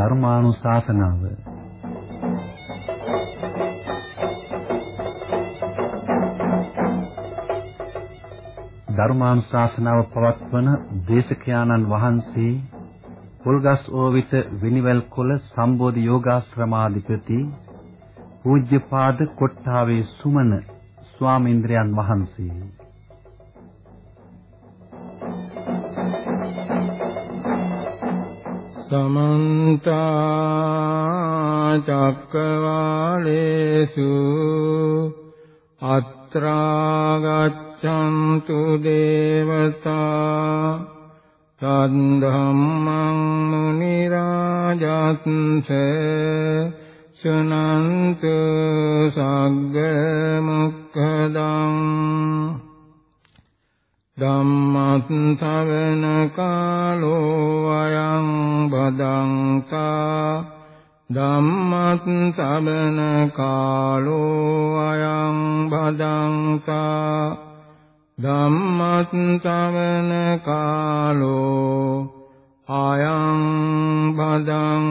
ධර්මානුශාසනාව. ධර්මානුශාසනාව පවත්වන දේශකයාණන් වහන්සේ පොල්ගස් ඕවිත විනිවැල් කොළ සම්බෝධි යෝගාශ්‍රමාධිපති පූජ්‍යපාද කොට්ටාවේ සුමන ස්වාමීන්ද්‍රයන් වහන්සේ. සමන්ත චක්කවාලේසු අත්‍රා ගච්ඡන්තු දේවතා සද්ධම්මං මුනි රාජත්ස සුනන්තු සග්ග මුක්ඛදං ධම්මත් ශවන කාලෝ අයං බදංතා ධම්මත් ශවන කාලෝ අයං බදංතා ධම්මත් ශවන කාලෝ අයං බදංතා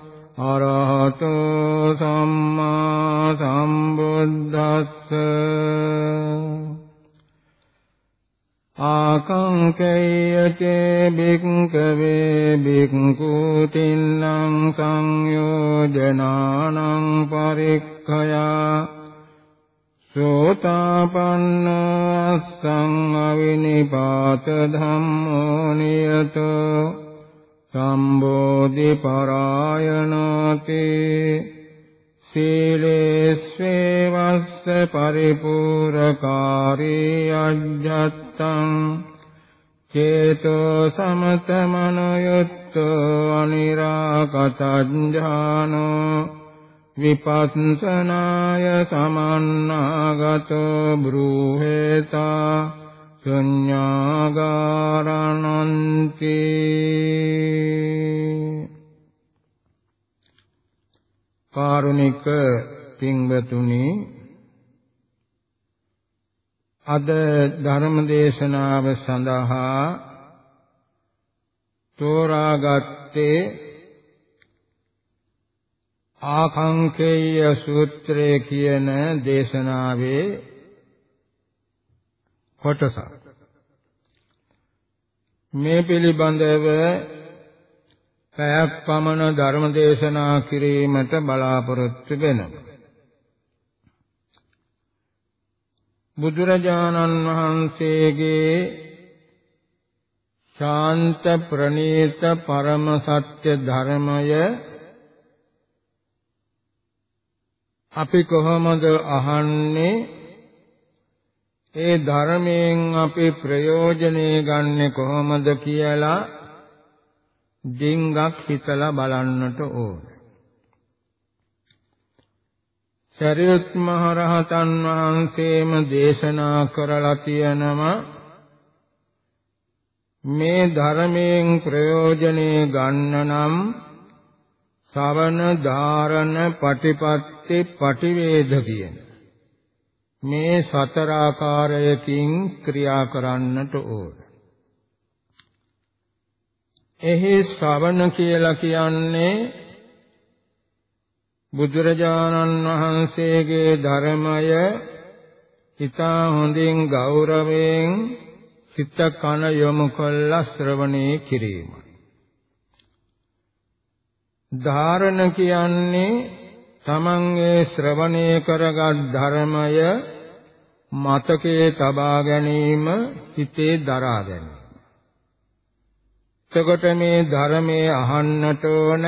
අරහතෝ සම්මා සම්බුද්දස්ස ආකංකේයතේ බික්කවේ බික්ඛු තින්නං සංයෝජනානං පරික්ඛයා සෝතාපන්න අස්සං අවිනිපාත ධම්මෝ නියතෝ සම්බෝධි පරායනාති සීලේස්සේවස්ස පරිපූර්ණකාරී අජ්ජත්තං චේතෝ සමතමනයුත්තෝ අනිරාකතඥානෝ විපස්සනාය සමන්නාගතෝ බ්‍රූහෙතා ශුඤ්ඤාගාරණන්ති කාරුණික පින්වතුනි අද ධර්ම දේශනාව සඳහා තෝරාගත්තේ ආකාංකේය සූත්‍රය කියන දේශනාවේ කොටසක් මේ පිළිබඳව පැයක් පමණ ධර්ම දේශනා කිරීමට බලාපොරොත්තු වෙනවා. බුදුරජාණන් වහන්සේගේ ශාන්ත ප්‍රණීත පරම සත්‍ය ධර්මය අපි කොහොමද අහන්නේ? ඒ ධර්මයෙන් අපි ප්‍රයෝජනේ ගන්නෙ කොහොමද කියලා ඩිංගක් හිතලා බලන්නට ඕන. සරියුත් මහ රහතන් වහන්සේම දේශනා කරලා තියෙනවා මේ ධර්මයෙන් ප්‍රයෝජනේ ගන්න නම් ශවන ධාරණ පටිපත්ති පටිවේද කියන මේ සතර ආකාරයකින් ක්‍රියා කරන්නට ඕන. එහි ශ්‍රවණ කියලා කියන්නේ බුදුරජාණන් වහන්සේගේ ධර්මය හිතා හොඳින් ගෞරවයෙන් හිත කන යොමු කළා ශ්‍රවණේ කිරීමයි. ධාරණ කියන්නේ තමන් ඒ ශ්‍රවණය කරගත් ධර්මය මතකයේ තබා ගැනීම හිතේ දරා ගැනීම. එතකොට මේ ධර්මයේ අහන්නට ඕන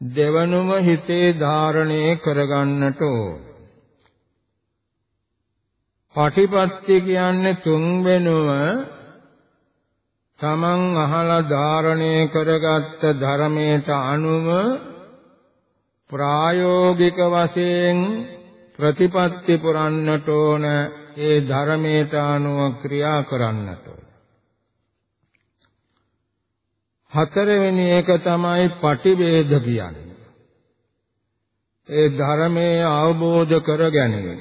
දෙවනුම හිතේ ධාරණය කරගන්නට ඕන. පටිපත්ති කියන්නේ තුන්වෙනුව තමන් අහලා ධාරණය කරගත්ත ධර්මයට අනුව ප්‍රායෝගික වශයෙන් ප්‍රතිපත්ති පුරන්නට ඕන ඒ ධර්මයට අනුව ක්‍රියා කරන්නට හතරවෙනි එක තමයි පටිවේද කියන්නේ. ඒ ධර්මයේ අවබෝධ කර ගැනීම.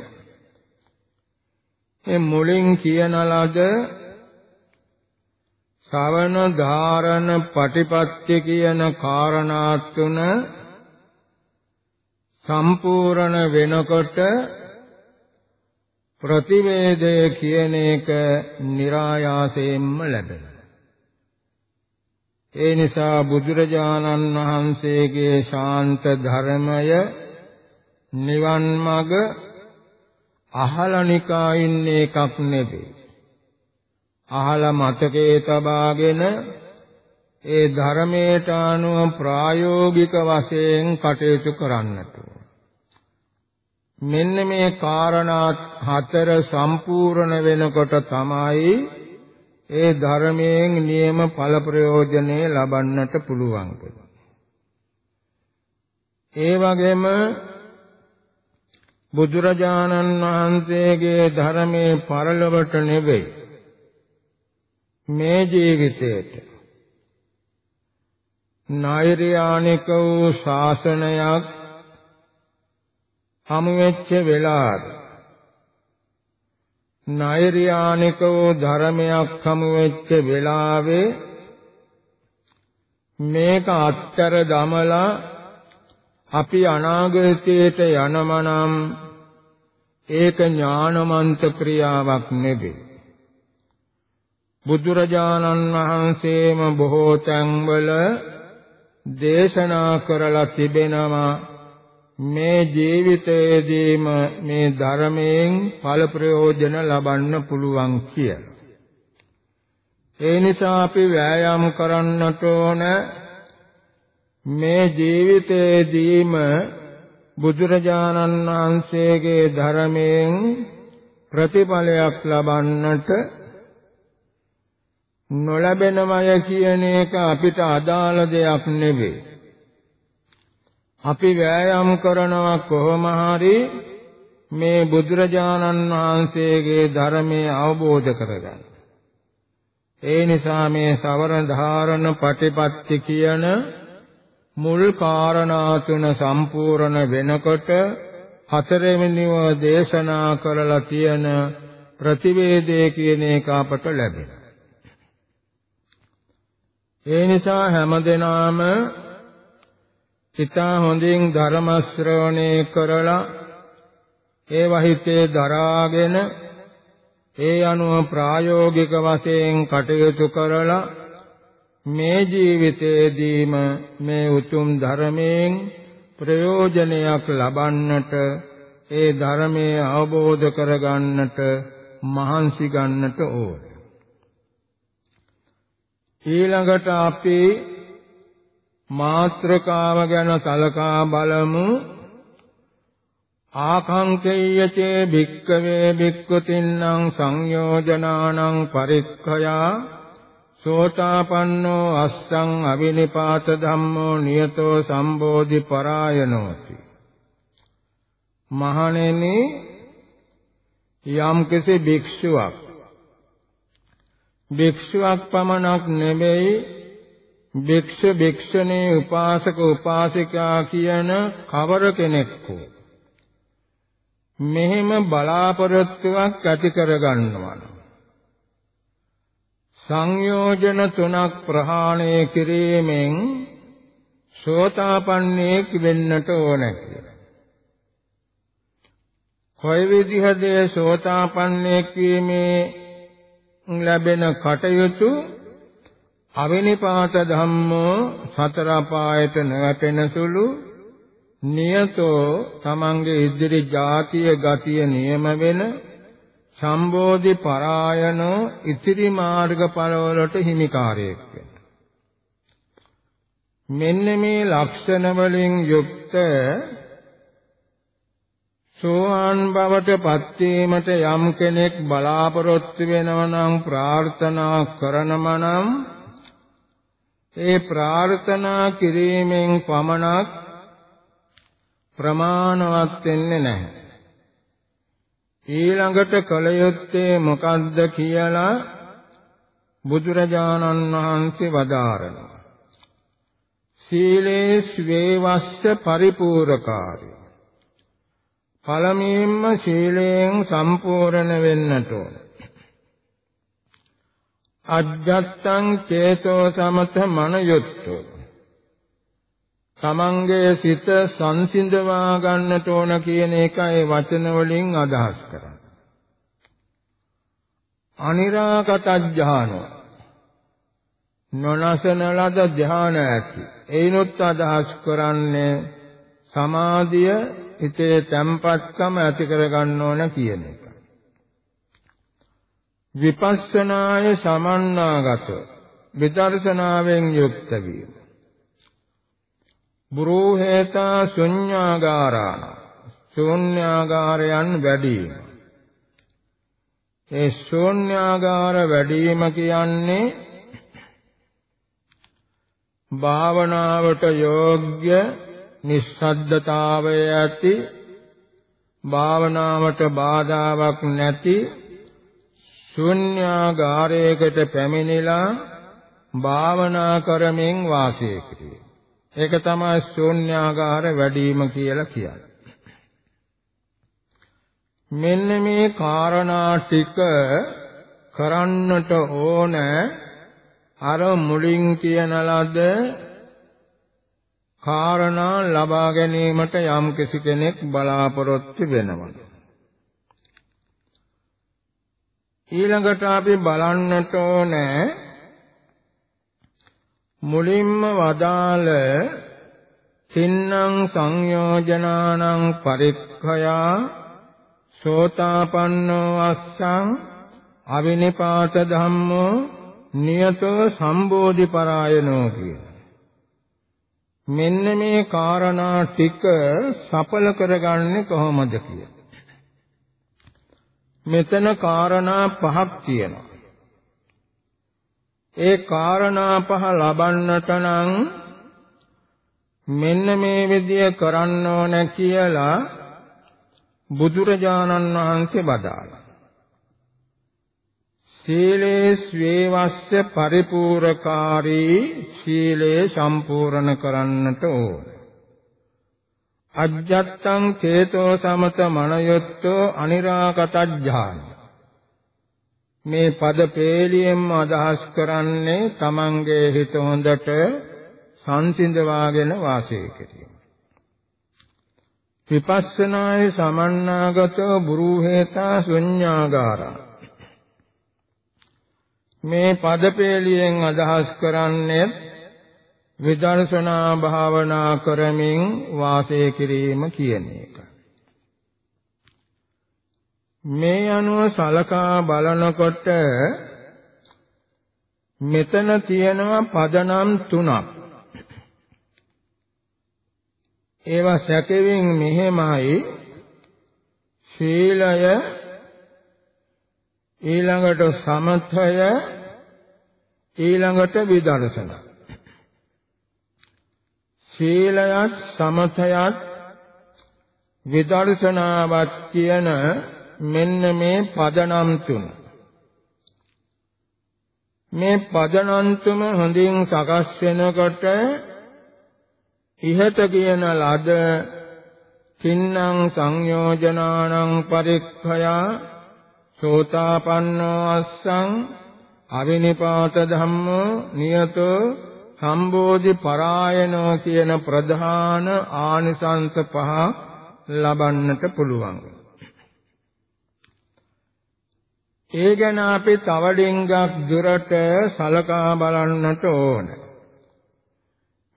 මේ මුලින් කියන ලද ශ්‍රවණ ධාරණ පටිපත්‍ය කියන කාරණා තුන සම්පූර්ණ වෙනකොට ප්‍රතිවේදය කියන එක નિરાයාසයෙන්ම ලැබෙනවා. ඒ නිසා බුදුරජාණන් වහන්සේගේ ශාන්ත ධර්මය නිවන් මඟ අහලනිකා ඉන්නේ එකක් නෙවෙයි. අහලා මතකේ තබාගෙන ඒ ධර්මයට අනුව ප්‍රායෝගික වශයෙන් කටයුතු කරන්නට මෙන්න මේ කාරණා හතර සම්පූර්ණ වෙනකොට තමයි ඒ ධර්මයෙන් නියම ඵල ප්‍රයෝජනේ ලබන්නට පුළුවන්. ඒ වගේම බුදුරජාණන් වහන්සේගේ ධර්මයේ පරලොවට නෙවෙයි මේ ජීවිතයට නෛර්යානික වූ ශාසනයක් හමු වෙච්ච වෙලාවට නෛර්යානික වූ ධර්මයක් හමු වෙච්ච වෙලාවේ මේක අත්තර දමලා අපි අනාගතයට යනමනම් ඒක ඥානමන්ත ක්‍රියාවක් නෙවේ. බුදුරජාණන් වහන්සේම බොහෝ තැන්වල දේශනා කරලා තිබෙනවා මේ ජීවිතයේදීම මේ ධර්මයෙන් ඵල ප්‍රයෝජන ලබන්න පුළුවන් කියලා. ඒ නිසා අපි වෑයම් කරන්නට ඕන මේ ජීවිතයේදීම බුදුරජාණන් වහන්සේගේ ධර්මයෙන් ප්‍රතිඵලයක් ලබන්නට නොලැබෙනවය කියන එක අපිට අදාළ දෙයක් නෙවෙයි. අපි වෑයම් කරනවා කොහොම හරි මේ බුදුරජාණන් වහන්සේගේ ධර්මයේ අවබෝධ කරගන්න. ඒ නිසා මේ සවර ධාරණ පටිපත්ති කියන මුල් කාරණා තුන සම්පූර්ණ වෙනකොට හතරවෙනිව දේශනා කරලා තියෙන ප්‍රතිවේදයේ කියන එක අපට ලැබෙනවා. ඒ නිසා හැමදෙනාම හිතා හොඳින් ධර්ම ශ්‍රවණය කරලා ඒ වහිතේ දරාගෙන ඒ අනුව ප්‍රායෝගික වශයෙන් කටයුතු කරලා මේ ජීවිතයේදීම මේ උතුම් ධර්මයෙන් ප්‍රයෝජනයක් ලබන්නට ඒ ධර්මයේ අවබෝධ කරගන්නට මහන්සි ගන්නට ඕන. ඊළඟට අපි මාත්‍රකාව ගැන සලකා බලමු. ආකාංකේයචේ භික්කවේ භික්ඛුතින්නම් සංයෝජනානං පරික්ඛයා සෝතාපන්නෝ අස්සං අවිනිපාත ධම්මෝ නියතෝ සම්බෝධි පරායනෝති. මහණෙනි යම්කිසි භික්ෂුවක් භික්ෂුවක් පමණක් නෙමෙයි භික්ෂු භික්ෂුණී උපාසක උපාසිකා කියන කවර කෙනෙක් හෝ මෙහෙම බලාපොරොත්තුවක් ඇති කරගන්නවා සංයෝජන තුනක් ප්‍රහාණය කිරීමෙන් සෝතාපන්නයෙක් වෙන්නට ඕන කියලා. කොයි විදිහද සෝතාපන්නයෙක් වීමේ ලැබෙන කටයුතු අවිනිපාත ධම්මෝ සතර පායට නැවැටෙන සුළු නියතෝ තමන්ගේ ඉදිරි જાතිය ගතිය නියම වෙන සම්බෝධි පරායනෝ ඉතිරි මාර්ගඵලවලට හිමිකාරයෙක් වෙන. මෙන්න මේ ලක්ෂණ වලින් යුක්ත සෝවාන් බවට පත්වීමට යම් කෙනෙක් බලාපොරොත්තු වෙනවා නම් ප්‍රාර්ථනා කරනම නම් ඒ ප්‍රාර්ථනා කිරීමෙන් පමණක් ප්‍රමාණවත් වෙන්නේ නැහැ. ඊළඟට කල යුත්තේ මොකද්ද කියලා බුදුරජාණන් වහන්සේ වදාරනවා. සීලේ ස්වේවස්ස පරිපූර්ණකාරය. පළමුවෙන්ම සීලයෙන් සම්පූර්ණ වෙන්නට ඕන. අජ්ජත්තං චේතෝ සමත මනයුත්තෝ තමන්ගේ සිත සංසිඳවා ගන්නට ඕන කියන එකයි වචන වලින් අදහස් කරන්නේ. අනිරාගත ඥාන නොනසන ලද ධාන ඇති. ඒනොත් අදහස් කරන්නේ සමාධිය හිතේ තැම්පත්කම ඇති කර ගන්න ඕන කියන එක. විපස්සනාය සමන්නාගත විදර්ශනාවෙන් යුක්ත වීම. බුරෝහේතා ශුඤ්ඤාගාරාණ ශූන්‍යාගාරයන් වැඩිම ඒ ශූන්‍යාගාර වැඩිම කියන්නේ භාවනාවට යෝග්‍ය නිස්සද්දතාවය ඇති භාවනාවට බාධාවක් නැති ශූන්‍යාගාරයකට පැමිණිලා භාවනා කරමින් වාසය කිරීම ඒක තමයි ශූන්‍යාගාර වැඩිම කියලා කියන්නේ. මෙන්න මේ කාරණා ටික කරන්නට ඕන අර මුලින් කියන ලද කාරණා ලබා ගැනීමට යම් කෙනෙක් බලාපොරොත්තු වෙනවා. ඊළඟට අපි බලන්නට ඕනේ මුලින්ම වදාළ තින්නම් සංයෝජනානං පරික්ඛයා සෝතාපන්නෝ අස්සං අවිනිපාත ධම්මෝ නියතෝ සම්බෝධි පරායනෝ කියන මෙන්න මේ කාරණා ටික සඵල කරගන්නේ කොහොමද කියලා මෙතන කාරණා පහක් තියෙනවා ඒ කාරණා පහ ලබන්නට නම් මෙන්න මේ විදිය කරන්න ඕන කියලා බුදුරජාණන් වහන්සේ වදාළා. සීලේ ස්වේවස්ස පරිපූර්ණකාරී සීලේ සම්පූර්ණ කරන්නට ඕන. අජ්ජත්තං චේතෝ සමත මනයොත්තෝ අනිරාගතඥාන මේ පද පේලියෙන්ම අදහස් කරන්නේ තමන්ගේ හිත හොඳට සංසිඳවාගෙන වාසය කිරීම. විපස්සනායේ සමන්නාගතෝ බුරුහෙතා ශුඤ්ඤාගාරා මේ පද පේලියෙන් අදහස් කරන්නේ විදර්ශනා භාවනා කරමින් වාසය කිරීම කියන එක. මේ අනුව සලකා බලනකොට මෙතන තියෙනවා පදනම් තුනක්. ඒවා සැකෙමින් මෙහෙමයි ශීලය ඊළඟට සමථය ඊළඟට විදර්ශන. ශීලයත් සමථයත් විදර්ශනාවත් කියන මෙන්න මේ පදනම් තුන මේ පදනම් තුන හොඳින් සකස් වෙනකොට ඉහත කියන ලද කින්නම් සංයෝජනානං පරික්ඛයා සෝතාපන්නෝ අස්සං අවිනිපාත ධම්මෝ නියතෝ සම්බෝධි පරායනෝ කියන ප්‍රධාන ආනිසංස පහ ලබන්නට පුළුවන්. ඒ ගැන අපි තව ඩෙංගක් දුරට සලකා බලන්නට ඕන.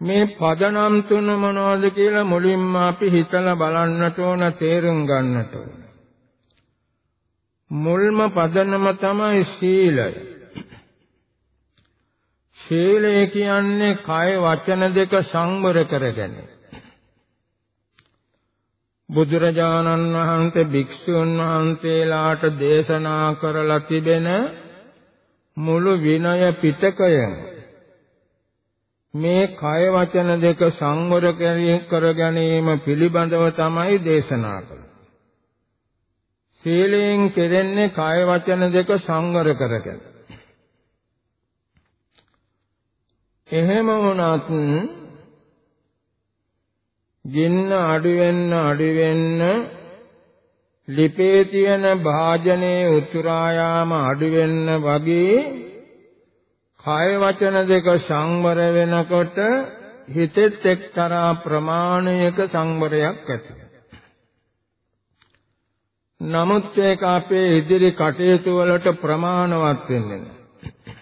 මේ පදනම් තුන මොනවද කියලා මුලින්ම අපි හිතලා බලන්නට ඕන තේරුම් ගන්නට ඕන. මුල්ම පදනම තමයි සීලය. සීලය කියන්නේ කය වචන දෙක සංවර කරගැනීම. බුදුරජාණන් වහන්සේ භික්ෂුන් වහන්සේලාට දේශනා කරලා තිබෙන මුළු විනය පිටකයම මේ කය වචන දෙක සංවර කර ගැනීම පිළිබඳව තමයි දේශනා කළේ. සීලයෙන් කෙරෙන්නේ කය වචන දෙක සංවර කරගෙන. එහෙම වුණත් ගින්න අඩු වෙන්න අඩු වෙන්න ලිපේ තියෙන භාජනයේ උතුරා යාම අඩු වෙන්න වගේ කය වචන දෙක සංවර වෙනකොට හිතෙත් එක්තරා ප්‍රමාණයක සංවරයක් ඇති නමුත් ඒක අපේ ඉදිරි කටයුතු වලට ප්‍රමාණවත් වෙන්නේ නැහැ.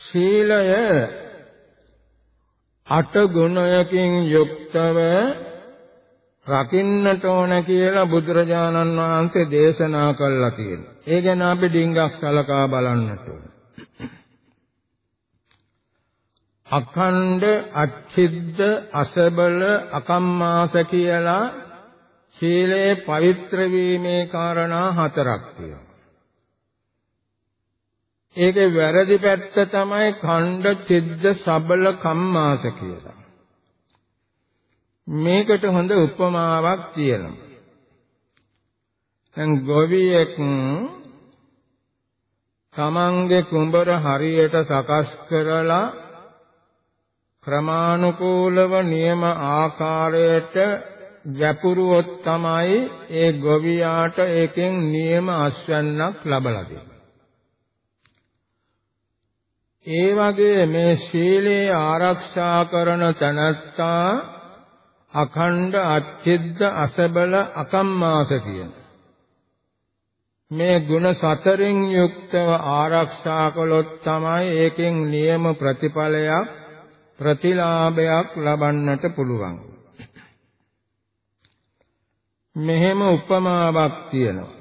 ශීලය අට ගුණයකින් යුක්තව රකින්නට ඕන කියලා බුදුරජාණන් වහන්සේ දේශනා කළා තියෙනවා. ඒ ගැන අපි ඩිංගක් සලකා බලන්නට ඕන. අඛණ්ඩ අච්චිද්ද අසබල අකම්මාස කියලා සීලේ පවිත්‍ර වීමේ කාරණා හතරක් තියෙනවා. ඒකේ වැරදි පැත්ත තමයි ඛණ්ඩ චිද්ද සබල කම්මාස කියලා. මේකට හොඳ උපමාවක් තියෙනවා. දැන් ගොවියෙක් තමන්ගේ කුඹර හරියට සකස් කරලා ක්‍රමානුකූලව නියම ආකාරයට වැපුරුවොත් තමයි ඒ ගොවියාට ඒකෙන් නියම අස්වැන්නක් ලබලා දෙන්නේ. ඒ වගේ මේ ශීලයේ ආරක්ෂා කරන තනත්තා අඛණ්ඩ අච්චිද්ද අසබල අකම්මාස කියන මේ ගුණ සතරෙන් යුක්තව ආරක්ෂා කළොත් තමයි ඒකෙන් නියම ප්‍රතිඵලයක් ප්‍රතිලාභයක් ලබන්නට පුළුවන්. මෙහෙම උපමාවක් තියෙනවා.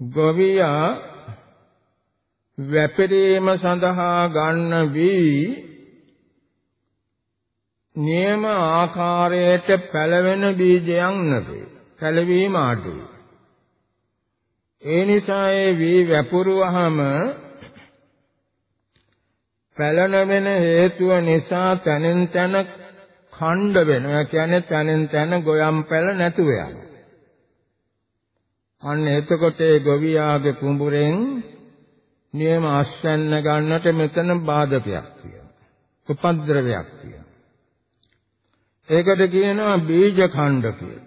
ගොවියා වැපිරීම සඳහා ගන්න වී නියම ආකාරයට පැලවෙන බීජයන් නෙවේ. පැලවීම අඩුයි. ඒ නිසා ඒ වී වැපුරුවහම පැලන වෙන හේතුව නිසා තනින් තන ඛණ්ඩ වෙනවා. කියන්නේ තනින් තන ගොයම් පැල නැතුව යනවා. අන්න එතකොට ඒ ගොවියාගේ කුඹුරෙන් නියම ආශ්‍රන්න ගන්නට මෙතන බාධකයක් තියෙනවා. උපද්ද්‍රවයක් තියෙනවා. ඒකට කියනවා බීජ ඛණ්ඩ කියලා.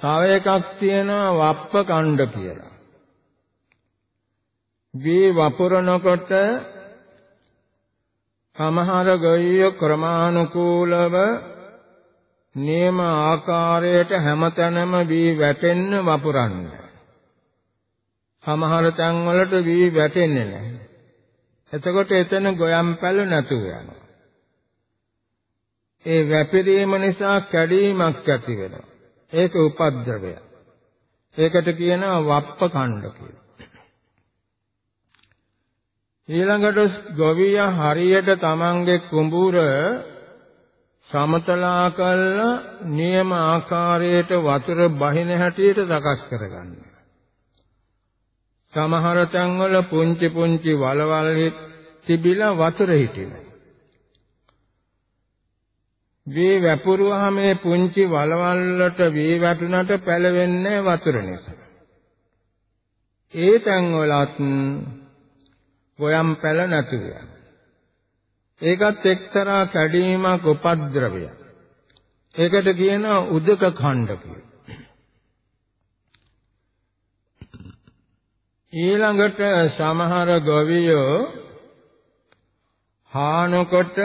තව එකක් තියෙනවා වප්ප ඛණ්ඩ කියලා. ගේ වපුරනකොට සමහර ගොයිය ක්‍රමානුකූලව නියම ආකාරයට හැමතැනම වී වැටෙන්න වපුරන්න. සමහර තැන්වලට වී වැටෙන්නේ නැහැ. එතකොට එතන ගොයම් පැල නැතුව යනවා. ඒ වැපිරීම නිසා කැඩීමක් ඇති වෙනවා. ඒක උපද්ද්‍රවය. ඒකට කියනවා වප්ප කණ්ඩ කියලා. ඊළඟට ගොවියා හරියට තමන්ගේ කුඹුර සමතලා කළා නියම ආකාරයට වතුර බහින හැටියට සකස් කරගන්න. සමහර තැන්වල පුංචි පුංචි වලවල් තිබිලා වතුර හිටිනවා. වී වැපුරුවාම මේ පුංචි වලවල් වලට වී වැටුණට පැලවෙන්නේ වතුර නිසා. ඒ තැන්වලත් ගොයම් පැල නැතුව ඒකත් එක්තරා කැඩීමක් උපද්ද්‍රවයක්. ඒකට කියනවා උදක ඛණ්ඩ කියලා. ඊළඟට සමහර ගොවියෝ හානකොට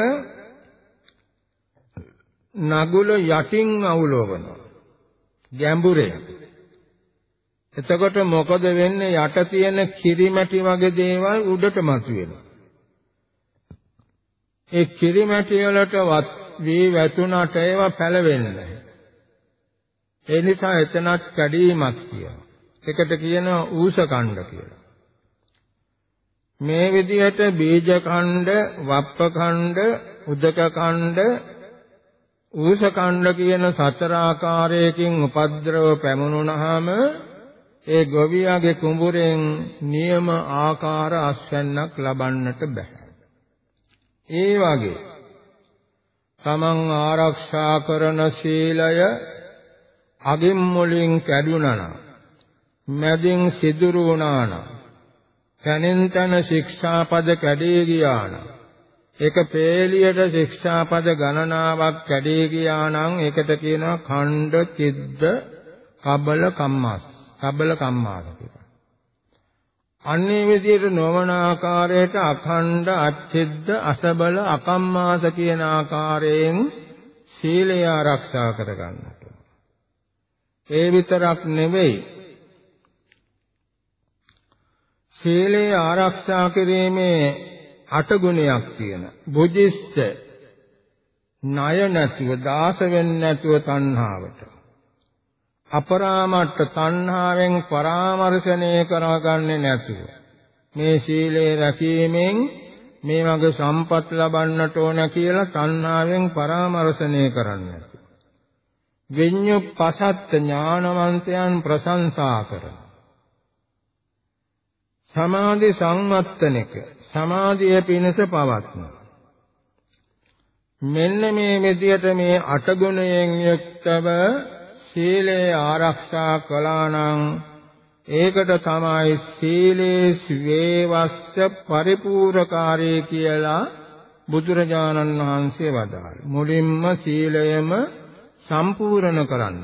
නගුල යටින් අවුලවනවා ගැඹුරේ එතකොට මොකද වෙන්නේ යට තියෙන කිරිමැටි වගේ දේවල් උඩට මතුවෙනවා. ඒ කිරිමැටි වලට වී වැතුණට ඒවා පැලවෙන්නේ ඒ නිසා එතනත් කැඩීමක් කියනවා. ඒකට කියනවා ඌස කණ්ඩ කියලා. මේ විදිහට බීජ කණ්ඩ, වප්ප කණ්ඩ, උදක කණ්ඩ, ඌස කණ්ඩ කියන සතර ආකාරයකින් උපද්‍රව පැමුණුනහම ඒ ගොවියාගේ කුඹුරෙන් නියම ආකාර අස්වැන්නක් ලබන්නට බෑ. ඒ වගේ තමන් ආරක්ෂා කරන සීලය අගින් මුලින් කැඩුනා නම් මැදින් සිදුරු වුණා නම් තනින් තන ශික්ෂාපද කැඩී ගියා නම් ඒක පේලියට ශික්ෂාපද ගණනාවක් කැඩී ගියා නම් ඒකට කියනවා ඛණ්ඩ චිද්ද කබල කම්මාස කබල කම්මාස කියලා. අන්නේ විදිහට නොවන ආකාරයට අඛණ්ඩ අච්චිද්ද අසබල අකම්මාස කියන ආකාරයෙන් සීලය ආරක්ෂා කරගන්නට. ඒ විතරක් නෙවෙයි සීලය ආරක්ෂා කිරීමේ අට ගුණයක් තියෙන. බුද්ධිස්ස ණය නැතුව දාස වෙන්නේ නැතුව තණ්හාවට. අපරාමට්ට තණ්හාවෙන් පරාමර්ශණය කරගන්නේ නැතුව මේ සීලය රැකීමෙන් මේ වගේ සම්පත් ලබන්නට ඕන කියලා තණ්හාවෙන් පරාමර්ශණය කරන්නේ නැතුව. විඤ්ඤුප්පසත් ඥානවන්තයන් ප්‍රශංසා කරන සමාධි සංවත්තනික සමාධිය පිණිස පවත්න මෙන්න මේ විදියට මේ අටගුණයෙන් යුක්තව සීලය ආරක්ෂා කළා නම් ඒකට තමයි සීලේ ස්වේවස්ස පරිපූර්ණකාරී කියලා බුදුරජාණන් වහන්සේ වදාළේ. මුලින්ම සීලයම සම්පූර්ණ කරන්න.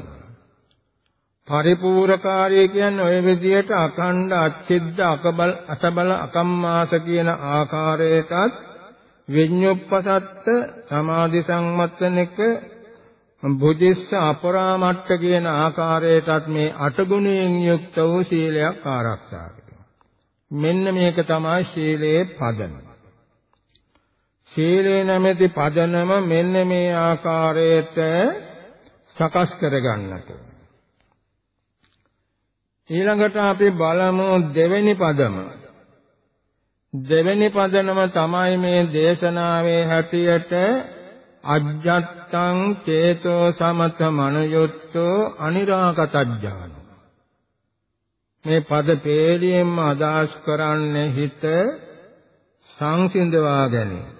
පරිපූර්ණකාරී කියන්නේ ඔය විදිහට අඛණ්ඩ අච්චිද්ද අකබල අසබල අකම්මාස කියන ආකාරයටත් විඤ්ඤුප්පසත්ත සමාධි සම්මත්තනික බුද්ධිස්ස අපරාමට්ට කියන ආකාරයටත් මේ අටගුණයෙන් යුක්ත වූ සීලයක් ආරක්ෂා කරනවා. මෙන්න මේක තමයි සීලයේ පදනම. සීලේ නැමැති පදනම මෙන්න මේ ආකාරයට සකස් කරගන්නට ඊළඟට අපි බලමු දෙවෙනි පදම දෙවෙනි පදනම තමයි මේ දේශනාවේ හැටියට අජ්ජත්තං චේතෝ සමත මනයොත්තෝ අනිරාගතඥාන. මේ පද පේලියෙන්ම අදහස් කරන්නේ හිත සංසිඳවා ගැනීම.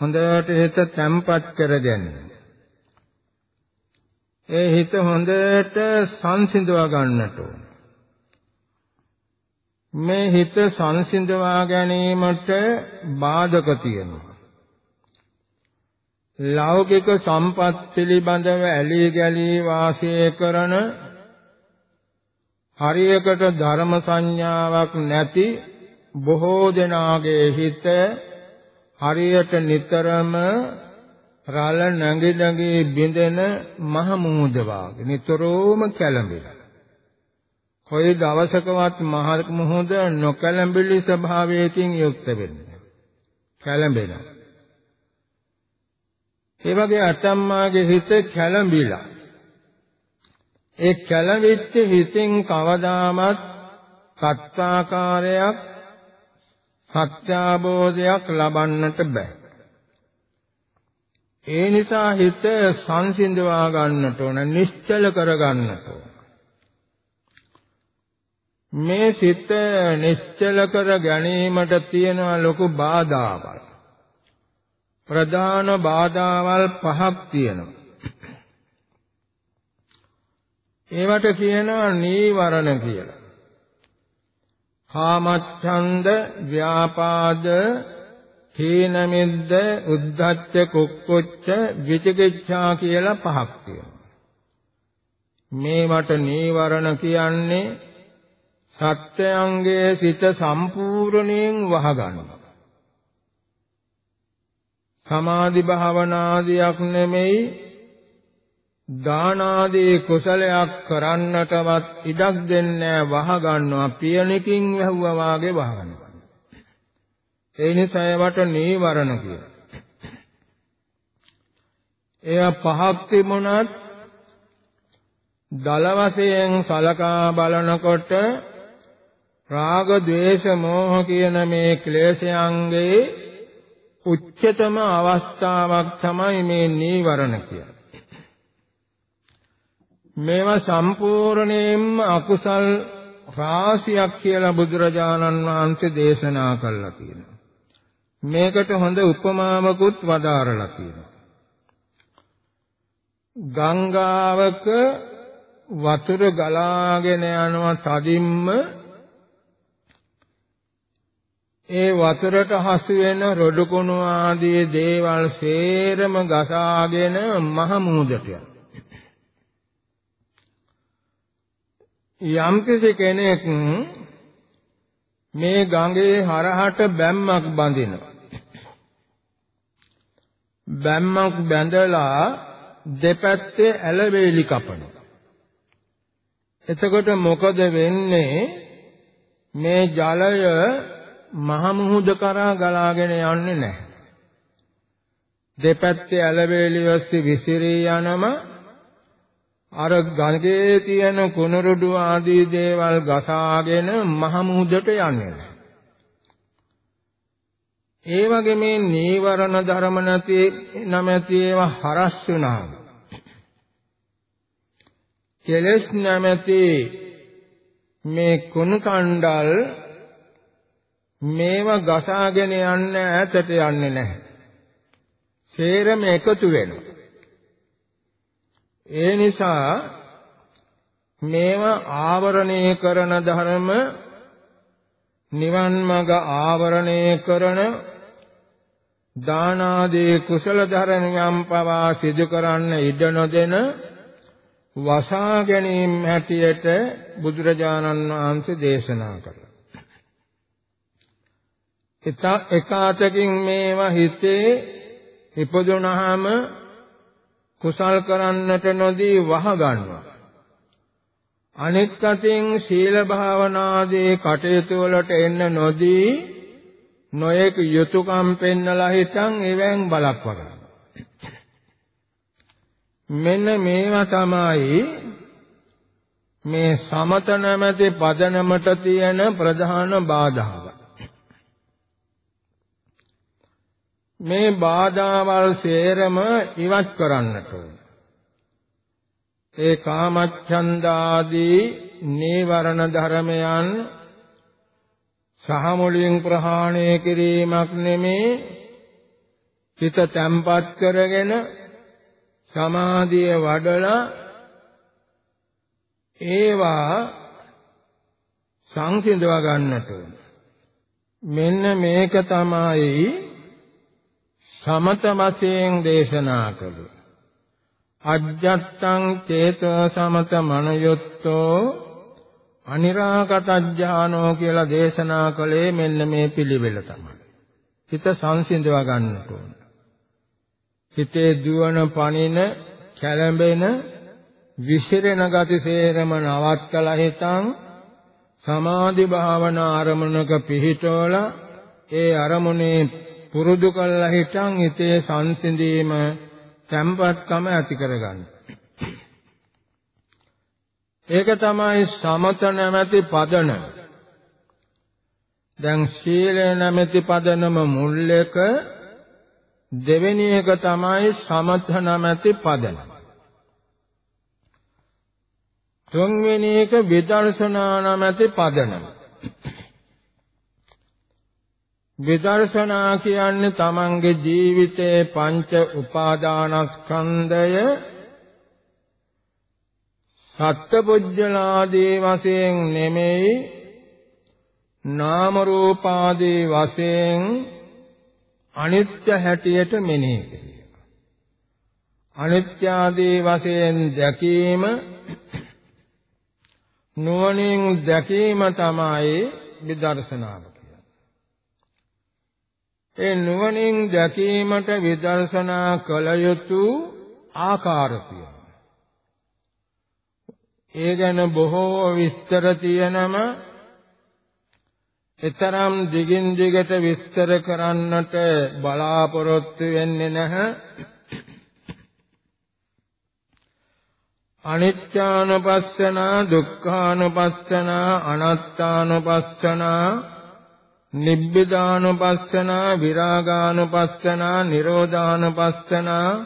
හොඳට හිත තැම්පත් කර ගැනීම. ඒ හිත හොඳට සංසිඳවා ගන්නට ඕන. මේ හිත සංසිඳවා ගැනීමට බාධක තියෙනවා. ලෞකික සම්පත් පිළිබඳව ඇලී ගැලී වාසය කරන හරියකට ධර්ම සංඥාවක් නැති බොහෝ දෙනාගේ හිත හරියට නිතරම රළ නැඟි නැඟි බිඳෙන මහ මුහුද වාගේ නිතරම කැළඹෙලා කොයි දවසකවත් මහ මුහුද නොකැළඹිලි ස්වභාවයකින් යුක්ත වෙන්නේ. කැළඹෙන. ඒ වගේ අතම්මාගේ හිත කැළඹිලා. ඒ කැළඹිච්ච හිතින් කවදාමත් සත්‍යාකාරයක් සත්‍යාබෝධයක් ලබන්නට බෑ. ඒ නිසා හිත සංසිඳවා ගන්නට ඕන, නිශ්චල කර ගන්නට ඕන. මේ සිත නිශ්චල කර ගැනීමට තියෙන ලොකු බාධාවල් ප්‍රධාන බාධාවල් පහක් තියෙනවා. ඒවට කියනවා නීවරණ කියලා. කාමච්ඡන්ද ව්‍යාපාද තීන මිද්ද උද්ධච්ච කුක්කුච්ච විචිකිච්ඡා කියලා පහක් තියෙනවා. මේවට නීවරණ කියන්නේ සත්‍යයන්ගේ සිත සම්පූර්ණයෙන් වහගන්නවා. සමාධි භාවනාදියක් නෙමෙයි දානාදී කුසලයක් කරන්නටවත් ඉඩක් දෙන්නේ වහගන්නවා පියණකින් වැහුවා වාගේ වහගන්නවා. ඒ නිසා ඒවට නීවරණ කියනවා. එය පහක් තිබුණත් දල වශයෙන් සලකා බලනකොට රාග, ద్వේෂ, මෝහ කියන මේ ක්ලේශයන්ගේ උච්චතම අවස්ථාවක් තමයි මේ නීවරණ කියන්නේ. මේවා සම්පූර්ණයෙන්ම අකුසල් රාශියක් කියලා බුදුරජාණන් වහන්සේ දේශනා කළා කියනවා. මේකට හොඳ උපමාවකුත් වදාරලා තියෙනවා. ගංගාවක වතුර ගලාගෙන යනවා තදින්ම ඒ වතුරට හසු වෙන රොඩු කුණු ආදී දේවල් සේරම ගසාගෙන මහ මුහුදට යම්කිසි කෙනෙක් මේ ගඟේ හරහට බැම්මක් බඳිනවා. බැම්මක් බැඳලා දෙපැත්තේ ඇලවේලි කපනවා. එතකොට මොකද වෙන්නේ? මේ ජලය මහ මුහුද කරා ගලාගෙන යන්නේ නැහැ. දෙපැත්තේ ඇලවේලි ඔස්සේ විසිරී යනම අර ගඟේ තියෙන කුණුරුඩු ආදී දේවල් ගසාගෙන මහ මුහුදට යන්නේ නැහැ. ඒ වගේ මේ නීවරණ ධර්ම නැති නැමැති ඒවා හරස් වුණාම කෙලස් නැමැති මේ කුණු කණ්ඩල් මේවා ගසාගෙන යන්න ඈතට යන්නේ නැහැ. සේරම එකතු වෙනවා. ඒ නිසා මේවා ආවරණය කරන ධර්ම නිවන් මඟ ආවරණය කරන දාන ආදී කුසල ධර්මයන් පවා සිදු කරන්න ඉඩ නොදෙන වසා ගැනීම හැටියට බුදුරජාණන් වහන්සේ දේශනා කළා. එකාතකින් මේවා හිතේ ඉපදුනහම කුසල් කරන්නට නොදී වහ ගන්නවා. අනෙක් අතින් සීල භාවනාදී කටයුතු වලට එන්න නොදී නොයෙක් යුතුයකම් පෙන්නලා හිටන් එවෙන් බලක්ව ගන්නවා. මෙන්න මේවා තමයි මේ සමත නැමැති පදනමට තියෙන ප්‍රධාන බාධාව. මේ බාධාවල් සේරම ඉවත් කරන්නට ඕන. ඒ කාමච්ඡන්දාදී නීවරණ ධර්මයන් සහ මුලින් ප්‍රහාණය කිරීමක් නෙමේ හිත තැම්පත් කරගෙන සමාධිය වඩලා ඒවා සංසිඳව ගන්නට ඕන. මෙන්න මේක තමයි සමත වශයෙන් දේශනා කළේ. අජ්ජත්තං චේතෝ සමත මනයොත්තෝ අනිරාගතඥානෝ කියලා දේශනා කළේ මෙන්න මේ පිළිවෙල තමයි. හිත සංසිඳව ගන්නට ඕන. හිතේ දුවන පණින කැළඹෙන විසිරෙන ගති සේරම නවත්තලා හිතන් සමාධි භාවනා අරමුණක පිහිටවලා ඒ අරමුණේ පුරුදු කළා හිටන් හිතේ සංසිඳීම සම්පත්කම ඇති කරගන්න. ඒක තමයි සමත නැමැති පදනම. දැන් සීලය නැමැති පදනම මුල් එක දෙවෙනි එක තමයි සමත නැමැති පදනම. තුන්වෙනි එක විදර්ශනා නැමැති පදනම. විදර්ශනා කියන්නේ තමන්ගේ ජීවිතයේ පංච උපාදානස්කන්ධය සත්පුජ්‍යලාදී වශයෙන් නෙමෙයි නාම රූපාදී වශයෙන් අනිත්‍ය හැටියට මෙනෙහි කිරීම. අනිත්‍ය ආදී වශයෙන් දැකීම නුවණින් දැකීම තමයි විදර්ශනාව. ඒ නුවණින් දැකීමට විදර්ශනා කළ යුතු ආකාරය ඒ ගැන බොහෝ විස්තර තියෙනම එතරම් දිගින් දිගට විස්තර කරන්නට බලාපොරොත්තු වෙන්නේ නැහැ. අනිත්‍යානුපස්සනා දුක්ඛානුපස්සනා අනාත්තානුපස්සනා නිබ්බිදානුපස්සනා විරාගානුපස්සනා නිරෝධානුපස්සනා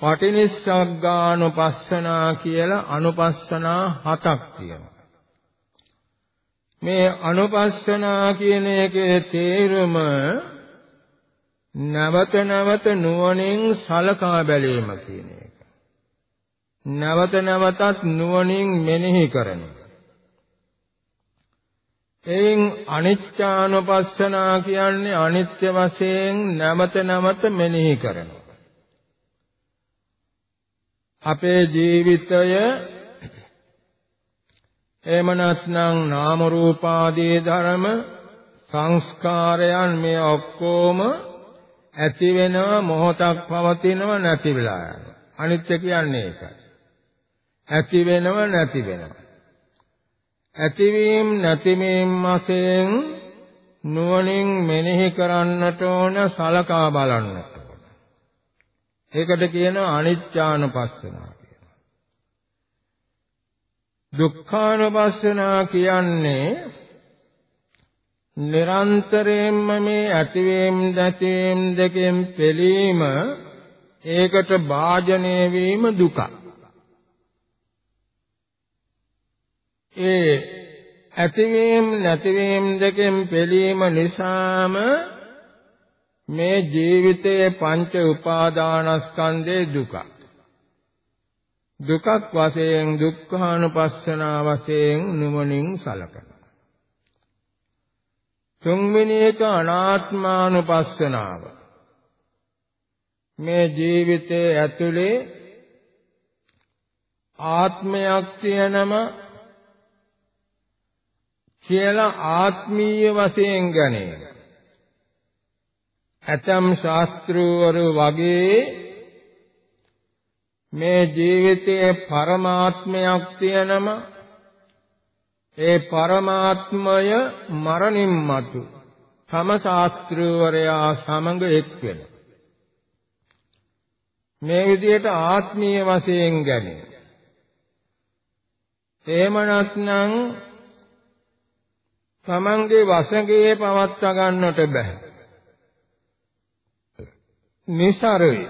පටිනිස්සග්ගානුපස්සනා කියලා අනුපස්සනා හතක් තියෙනවා. මේ අනුපස්සනා කියන එකේ තේරුම නැවත නැවත නුවණින් සලකා බැලීම කියන එක. නැවත නැවතත් නුවණින් මෙනෙහි කරන එක. එයින් අනිත්‍යානුපස්සනා කියන්නේ අනිත්‍ය වශයෙන් නැවත නැවත මෙනෙහි කරනවා. අපේ ජීවිතය එහෙම නැත්නම් නාම රූපාදී ධර්ම සංස්කාරයන් මේ ඔක්කොම ඇති වෙනව මොහොතක් පවතිනව නැති වෙලා යනවා. අනිත්‍ය කියන්නේ ඒකයි. ඇති වෙනව නැති වෙනව. ඇතිවීම නැතිවීම වශයෙන් නුවණින් මෙනෙහි කරන්නට ඕන සලකා බලන්නට ඕන. ඒකට කියනවා අනිත්‍යානුපස්සනා කියලා. දුක්ඛානුපස්සනා කියන්නේ නිරන්තරයෙන්ම මේ ඇතිවීම නැතිවීම දෙකෙන් පෙළීම ඒකට භාජනය වීම දුකක්. ඒ ඇතිවීම නැතිවීම දෙකෙන් පෙළීම නිසාම මේ ජීවිතයේ පංච උපාදානස්කන්ධේ දුක. දුකක් වශයෙන් දුක්ඛානුපස්සනා වශයෙන් නුවණින් සලකනවා. තුන්වෙනි එක අනාත්මානුපස්සනාව. මේ ජීවිතයේ ඇතුලේ ආත්මයක් තියෙනම කියලා ආත්මීය වශයෙන් ගන්නේ. ඇතම් ශාස්ත්‍රවරු වගේ මේ ජීවිතයේ පරමාත්මයක් තියෙනම ඒ පරමාත්මය මරණින් මතු තම ශාස්ත්‍රවරයා සමග එක් වෙන මේ විදිහට ආත්මීය වශයෙන් ගැනේ එහෙම නැත්නම් තමන්ගේ වසඟේ පවත්වා ගන්නට බෑ. નિසරේ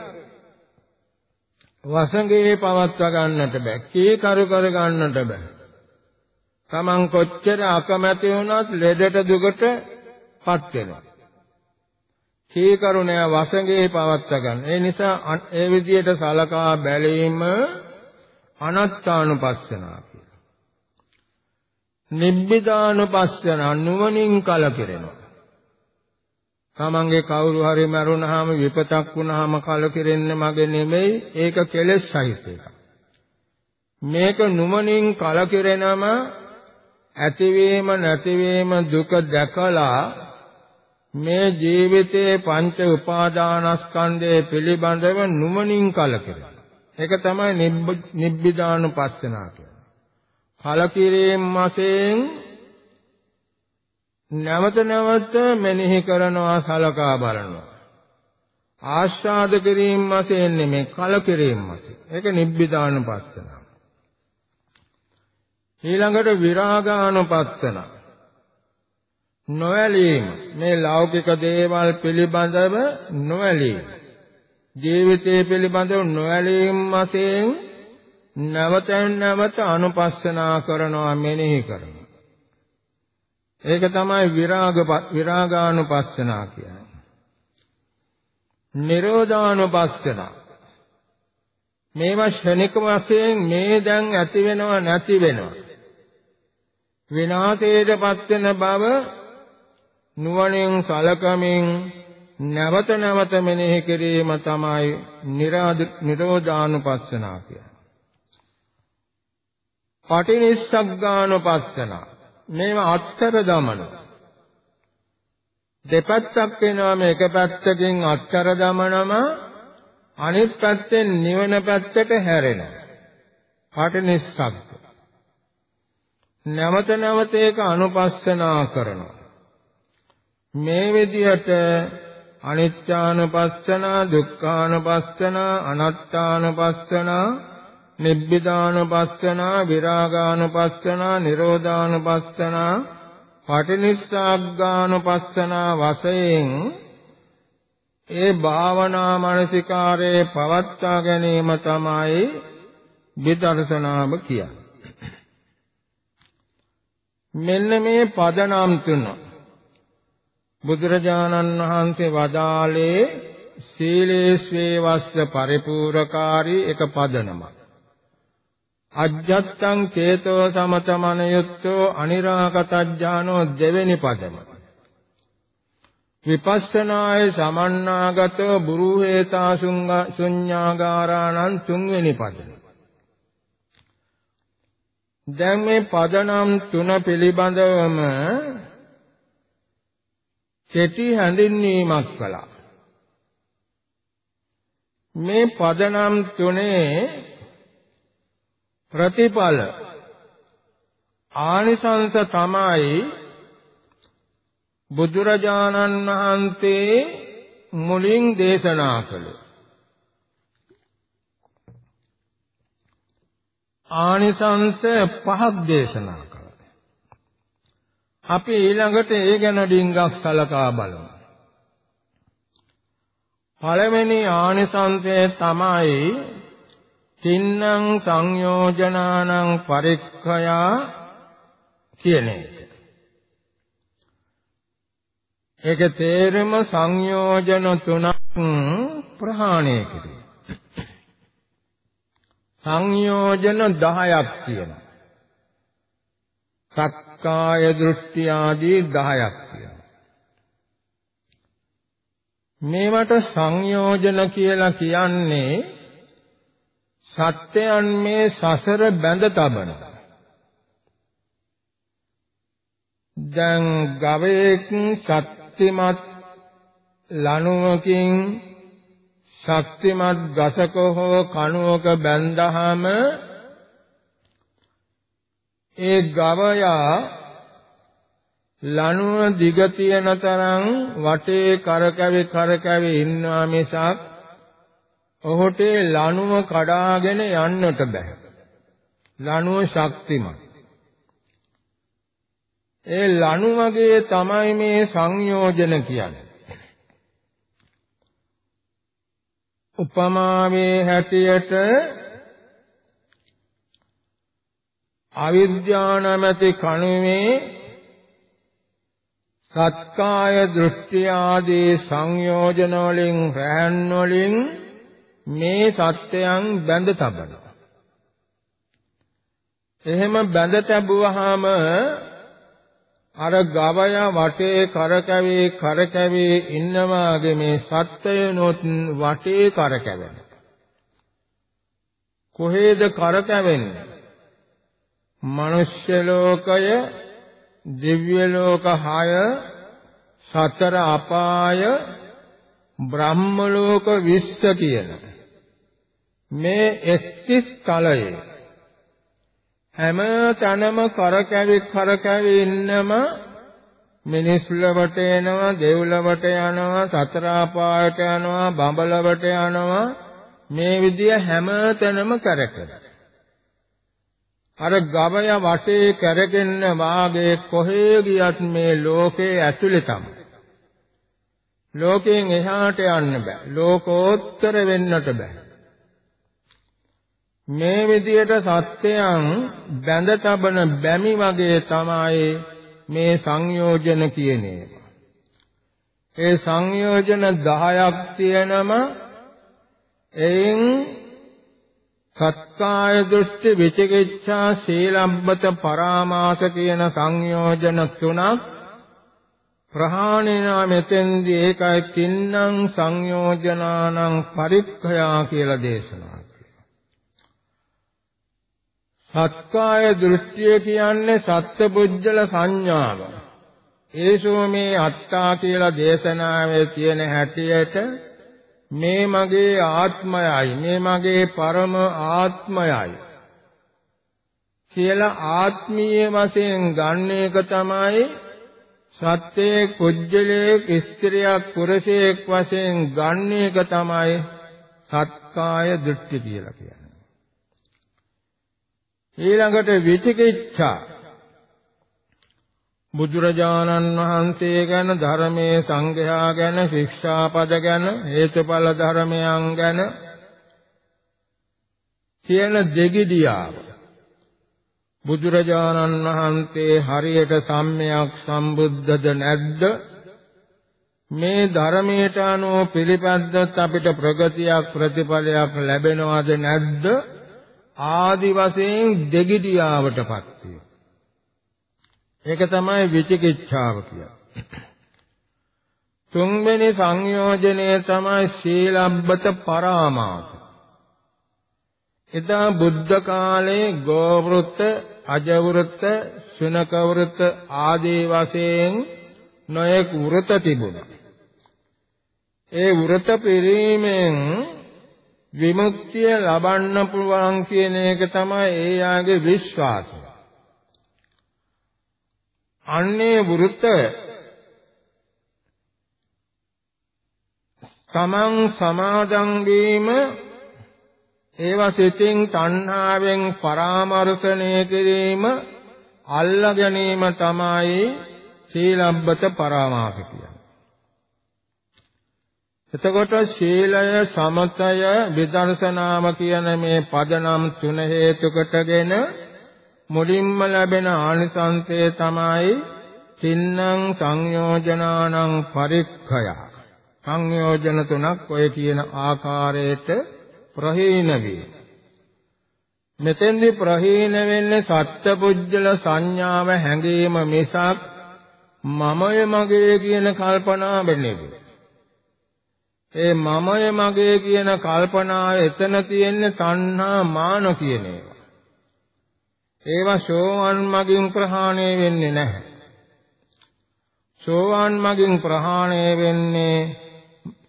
වසඟේ පවත්වා ගන්නට බෑ. කීකරු කර ගන්නට බෑ. තමන් කොච්චර අකමැති වුණත් ලෙඩට දුකටපත් වෙනවා. කීකරු නෑ වසඟේ පවත්වා ගන්න. ඒ නිසා ඒ විදිහට සලකා බැලීම අනත්තානුපස්සනාව. නිබ්බිදානුපස්සන නුවණින් කලකිරෙනවා. තමන්ගේ කවුරු හරි මරුණාම විපතක් වුණාම කලකිරෙන්නේ මගේ නෙමෙයි ඒක කෙලෙස් සහිත එකක්. මේක නුවණින් කලකිරෙනම ඇතිවීම නැතිවීම දුක දැකලා මේ ජීවිතයේ පංච උපාදානස්කන්ධය පිළිබඳව නුවණින් කලකිරෙන. ඒක තමයි නිබ්බිදානුපස්සනා කියන්නේ. කලකිරීම වශයෙන් නැවත නැවත මෙනෙහි කරනවා සලකා බලනවා. ආස්වාද කිරීම වශයෙන් නෙමෙයි කලකිරීම වශයෙන්. ඒක නිබ්බිදානුපස්සන. ඊළඟට විරාගානුපස්සන. නොඇලීම මේ ලෞකික දේවල් පිළිබඳව නොඇලීම ජීවිතය පිළිබඳව නොඇලීම වශයෙන් නැවත නැවත අනුපස්සනා කරනවා මෙනෙහි කරනවා. ඒක තමයි විරාග විරාගානුපස්සනා කියන්නේ. නිරෝධානුපස්සනා මේවා ශනික වශයෙන් මේ දැන් ඇති වෙනව නැති වෙනව විනාශයටපත් වෙන බව නුවණින් සලකමින් නැවත නැවත මෙනෙහි කිරීම තමයි නිරෝධානුපස්සනා කියන්නේ පටිනිස්සග්ගානුපස්සන. මේවා අත්තර දමන. දෙපැත්තක් වෙනවා මේක පැත්තකින් අත්තර දමනම අනිත් පැත්තෙන් නිවන පැත්තට හැරෙනවා. පටිනිස්සග්ග. නැවත නැවත ඒක අනුපස්සනා කරනවා. මේ විදිහට අනිත්‍යානුපස්සනා දුක්ඛානුපස්සනා අනාත්තානුපස්සනා නිබ්බිදානුපස්සනා විරාගානුපස්සනා නිරෝධානුපස්සනා පටිනිස්සග්ගානුපස්සනා වශයෙන් ඒ භාවනා මානසිකාරයේ පවත්වා ගැනීම තමයි විදර්ශනාව කියන්නේ. මෙන්න මේ පදනම් තුන බුදුරජාණන් වහන්සේ වදාළේ සීලේස්වේ වස්ස පරිපූර්ණකාරී එක පදනමක් අජ්ජත්තං චේතෝ සමතමනයුත්තෝ අනිරාගතඥානෝ දෙවෙනි පදම. විපස්සනාය සමන්නාගතෝ බුරුහේතා ශුඤ්ඤාගාරාණං තුන්වෙනි පදම. දැන් මේ පදනම් තුන පිළිබඳවම කෙටි හැඳින්වීමක් කළා. මේ පදනම් තුනේ ප්‍රතිඵල ආනිසංස තමයි බුදුරජාණන් වහන්සේ මුලින් දේශනා කළේ ආනිසංස පහක් දේශනා කළා. අපි ඊළඟට ඒ ගැන ඩිංගක් සලකා බලමු. පළවෙනි ආනිසංසය තමයි තින්නම් සංයෝජනානං පරික්ඛයා කියන එක. ඒක තේරෙම සංයෝජන තුනක් ප්‍රහාණය කිරීම. සංයෝජන 10ක් තියෙනවා. සක්කාය දෘෂ්ටි ආදී 10ක් තියෙනවා. මේවට සංයෝජන කියලා කියන්නේ සත්‍යයන් මේ සසර බැඳ තබන. දැන් ගවයෙක් ශක්තිමත් ලණුවකින් ශක්තිමත් ගසක හෝ කණුවක බැඳහම ඒ ගවයා ලණුව දිග තියෙන තරම් වටේ කරකැවි කරකැවි ඉන්නවා මිසක් ඔහුට ලණුව කඩාගෙන යන්නට බෑ. ලණුව ශක්තිමත්. ඒ ලණු වගේ තමයි මේ සංයෝජන කියන්නේ. උපමාවේ හැටියට අවිද්‍යානමැති කණුවේ සත්කාය දෘෂ්ටි ආදී සංයෝජන වලින් රැහන් වලින් මේ සත්‍යයන් බැඳ තබනවා. එහෙම බැඳ තැබුවාම අර ගවය වටේ කරකැවි කරකැවි ඉන්නවාගේ මේ සත්‍යයනොත් වටේ කරකැවෙන. කොහේද කරකැවෙන්නේ? මනුෂ්‍ය ලෝකය, දිව්‍ය ලෝක 6, සතර අපාය, බ්‍රහ්ම ලෝක 20 කියන මේ එක්තිස් තලයේ හැම තැනම කරකැවි කරකැවි ඉන්නම මිනිස් ලවට එනවා දෙව්ලවට යනවා සතර ආපායට යනවා බඹලවට යනවා. මේ විදිය හැම තැනම කරකැව අර ගවය වටේ කරගෙන වාගේ කොහේ ගියත් මේ ලෝකේ ඇතුලේ තමයි ලෝකයෙන් එහාට යන්න බෑ. ලෝකෝත්තර වෙන්නට බෑ. මේ විදියට සත්‍යයන් බැඳ තබන බැමි වගේ තමයි මේ සංයෝජන කියන ඒවා. ඒ සංයෝජන 10ක් තියෙනම එයින් සත්කාය දෘෂ්ටි විචිකිච්ඡා සීලබ්බත පරාමාස කියන සංයෝජන තුනක් ප්‍රහාණයනා මෙතෙන්දී ඒකයි තින්නම් සංයෝජනානං පරික්ඛයා කියලා දේශනා සත්කාය දෘෂ්ටිය කියන්නේ සත්පුජ්‍යල සංඥාව. ඒසෝ මේ අත්තා කියලා දේශනාවේ තියෙන හැටියට මේ මගේ ආත්මයයි මේ මගේ පරම ආත්මයයි කියලා ආත්මීය වශයෙන් ගන්න එක තමයි සත්‍යයේ කුජලයේ ස්ත්‍රියක් පුරුෂයෙක් වශයෙන් ගන්න එක තමයි සත්කාය දෘෂ්ටි කියලා කියන්නේ. ඊළඟට විචිකිච්ඡා. බුදුරජාණන් වහන්සේ ගැන ධර්මයේ සංඝයා ගැන ශික්ෂාපද ගැන හේතුඵල ධර්මයන් ගැන කියන දෙගිඩියාව. බුදුරජාණන් වහන්සේ හරියට සම්මයක් සම්බුද්ධද නැද්ද? මේ ධර්මයට අනුව පිළිපැද්දත් අපිට ප්‍රගතියක් ප්‍රතිඵලයක් ලැබෙනවද නැද්ද? ආදි වශයෙන් දෙගිඩියාවටපත් වේ. ඒක තමයි විචිකිච්ඡාව කියන්නේ. තුන්වෙනි සංයෝජනය තමයි සීලබ්බත පරාමාස. එදා බුද්ධ කාලේ ගෝවෘත, අජවෘත, සුනක වෘත ආදී වශයෙන් නොයෙක් වෘත තිබුණා. ඒ වෘත පිරීමෙන් විමුක්තිය ලබන්න පුළුවන් කියන එක තමයි ඒ යාගේ විශ්වාසය. අන්නේ වෘත තමන් සමාදන් වීම ඒවා සිතින් තණ්හාවෙන් පරාමර්ශණය කිරීම අල්ල ගැනීම තමයි සීලබ්බත පරාමාස කියන්නේ. එතකොට ශීලය සමතය විදර්ශනාම කියන මේ පදනම් තුන හේතු කොටගෙන මුලින්ම ලැබෙන ආනිසංසය තමයි තින්නම් සංයෝජනානං පරික්ඛය සංයෝජන තුනක් ඔය කියන ආකාරයට ප්‍රහීන වේ. මෙතෙන්දි ප්‍රහීන වෙන්නේ සත්පුජ්‍යල සංඥාව හැඟීම මිසක් මමය මගේ කියන කල්පනාව නෙවෙයි. ඒ මමය මගේ කියන කල්පනාව එතන තියෙන්නේ තණ්හා මාන කියන ඒවා. ඒවා සෝවන් මගින් ප්‍රහාණය වෙන්නේ නැහැ. සෝවන් මගින් ප්‍රහාණය වෙන්නේ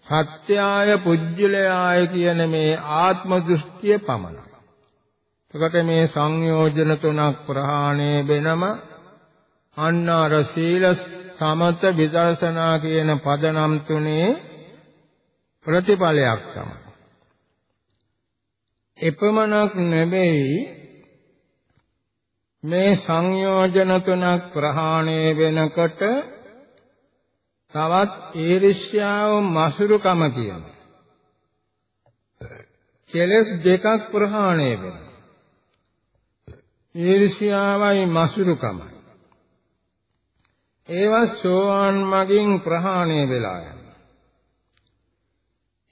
සත්‍යය පුජ්‍යලයාය කියන මේ ආත්ම දෘෂ්ටිය පමණයි. එතකොට මේ සංයෝජන තුනක් ප්‍රහාණය වෙනම අන්නාර සීල සමත විදර්ශනා කියන පදනම් තුනේ ප්‍රතිඵලයක් තමයි. එපමණක් නෙවෙයි මේ සංයෝජන තුනක් ප්‍රහාණය වෙනකොට තවත් ඊර්ෂ්‍යාව මසුරුකම කියන කෙලස් දෙකක් ප්‍රහාණය වෙනවා. ඊර්ෂ්‍යාවයි මසුරුකමයි. ඒවා සෝවාන් මගින් ප්‍රහාණය වෙලා යනවා.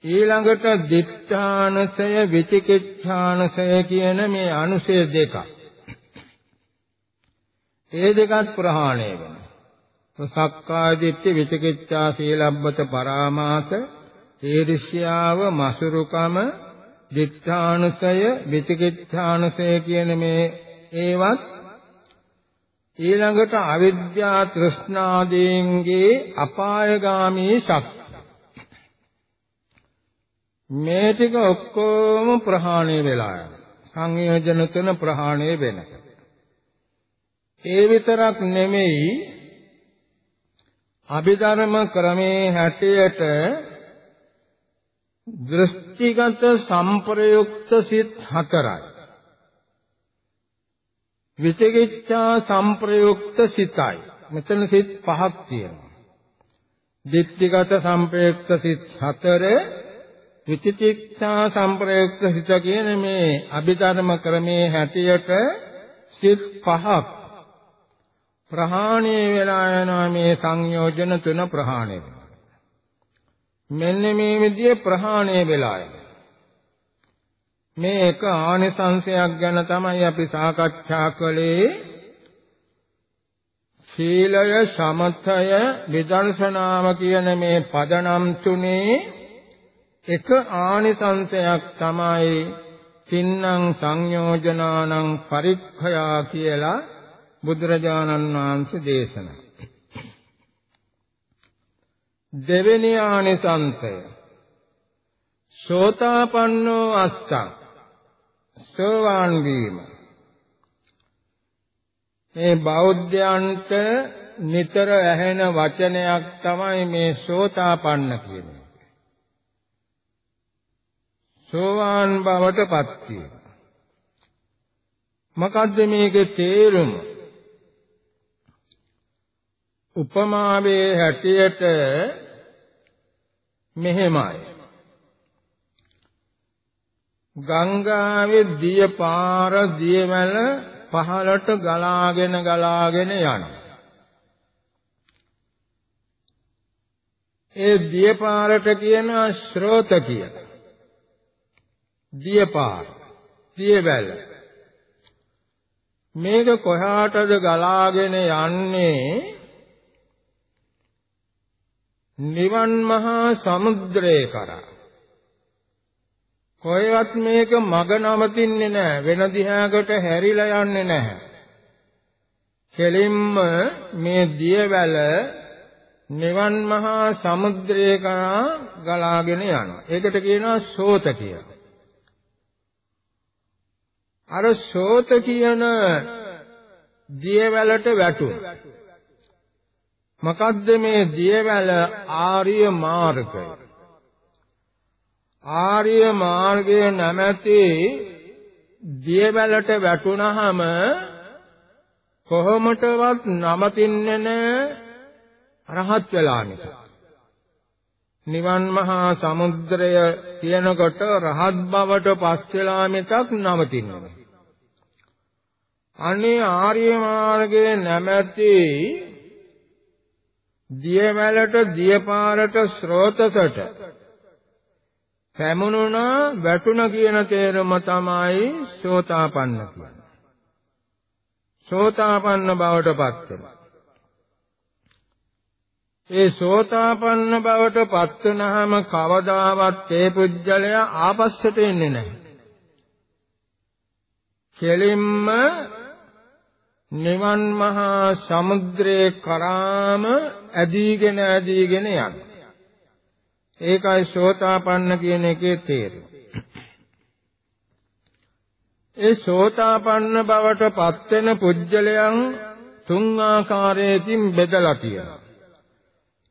ඊළඟට දිත්තානසය විචිකිච්ඡානසය කියන මේ අනුසය දෙක ඒ දෙකත් ප්‍රහාණය වෙනවා. සක්කාය දිට්ඨි විචිකිච්ඡා සීලබ්බත පරාමාස ඊර්ෂ්‍යාව මසුරුකම දිඨානුසය විචිකිච්ඡානුසය කියන මේ ඒවත් ඊළඟට අවිද්‍යා තෘෂ්ණාදීන්ගේ අපායগামী ශක්තිය මේ ටික ඔක්කොම ප්‍රහාණය වෙලා යනවා සංයෝජන තුන ප්‍රහාණය වෙනකොට ඒ විතරක් නෙමෙයි අභිධර්ම ක්‍රමේ හැටියට දෘෂ්ටිගත සම්ප්‍රයුක්ත සිත් හතරයි. විචිකිච්ඡා සම්ප්‍රයුක්ත සිතයි. මෙතන සිත් පහක් තියෙනවා. දිට්ඨිගත සම්ප්‍රයුක්ත සිත් හතර විචිකිච්ඡා සම්ප්‍රයුක්ත සිත කියන මේ අභිධර්ම ක්‍රමේ හැටියට සිත් පහක් ප්‍රහාණය වෙලා යනවා මේ සංයෝජන තුන ප්‍රහාණය වෙනවා. මෙන්න මේ විදිහේ ප්‍රහාණය වෙලා යනවා. මේ එක ආනිසංශයක් ගැන තමයි අපි සාකච්ඡා කළේ. සීලය සමතය විදර්ශනාව කියන මේ පදනම් තුනේ එක ආනිසංශයක් තමයි තින්නම් සංයෝජනානං පරික්ඛයා කියලා බුදුරජාණන් වහන්සේ දේශනා. දෙවෙනි ආනිසංසය. සෝතාපන්නෝ අස්සං සෝවාන් වීම. මේ බෞද්ධයන්ට නිතර ඇහෙන වචනයක් තමයි මේ සෝතාපන්න කියන එක. සෝවාන් බවටපත් වීම. මොකද්ද මේකේ තේරුම? උපමාවේ හැටියට මෙහෙමයි ගංගාවේ දිය පාර දියවැල පහළට ගලාගෙන ගලාගෙන යනවා. ඒ දියපාරට කියන ශ්‍රෝත කියලා. දියපාර. දියවැල. මේක කොහාටද ගලාගෙන යන්නේ? නිවන් මහා සමුද්‍රය කරා. කොහෙවත් මේක මග නවතින්නේ නැහැ වෙන දිහාකට හැරිලා යන්නේ නැහැ කෙලින්ම මේ දියවැල නිවන් මහා සමුද්‍රය කරා ගලාගෙන යනවා ඒකට කියනවා සෝත කියලා අර සෝත කියන දියවැලට වැටුන මොකද්ද මේ දියවැල? ආර්ය මාර්ගය. ආර්ය මාර්ගය නැමැති දියවැලට වැටුනහම කොහොමටවත් නමතින්නේ නැහැ රහත් වෙලා නිසා. නිවන් මහා සමුද්‍රය කියනකොට රහත් බවට පස් වෙලා මිසක් නවතින්නේ නැහැ. අනේ ආර්ය මාර්ගයේ නැමැති දියවැලට දියපාරට ස්රෝතසට පැමුණුණා වැටුණ කියන තේරුම තමයි සෝතාපන්න කියන්නේ. සෝතාපන්න බවට පත් වෙනවා. ඒ සෝතාපන්න බවට පත් වෙනහම කවදාවත් ඒ පුජ්‍යලයා ආපස්සට එන්නේ නැහැ. කෙලින්ම නිවන් මහා සමුද්‍රේ කරාම ඇදීගෙන ඇදීගෙන යනවා. ඒකයි සෝතාපන්න කියන එකේ තේරුම. ඒ සෝතාපන්න බවට පත් වෙන පුජ්‍යලයන් තුන් ආකාරයකින් බෙදලා තියෙනවා.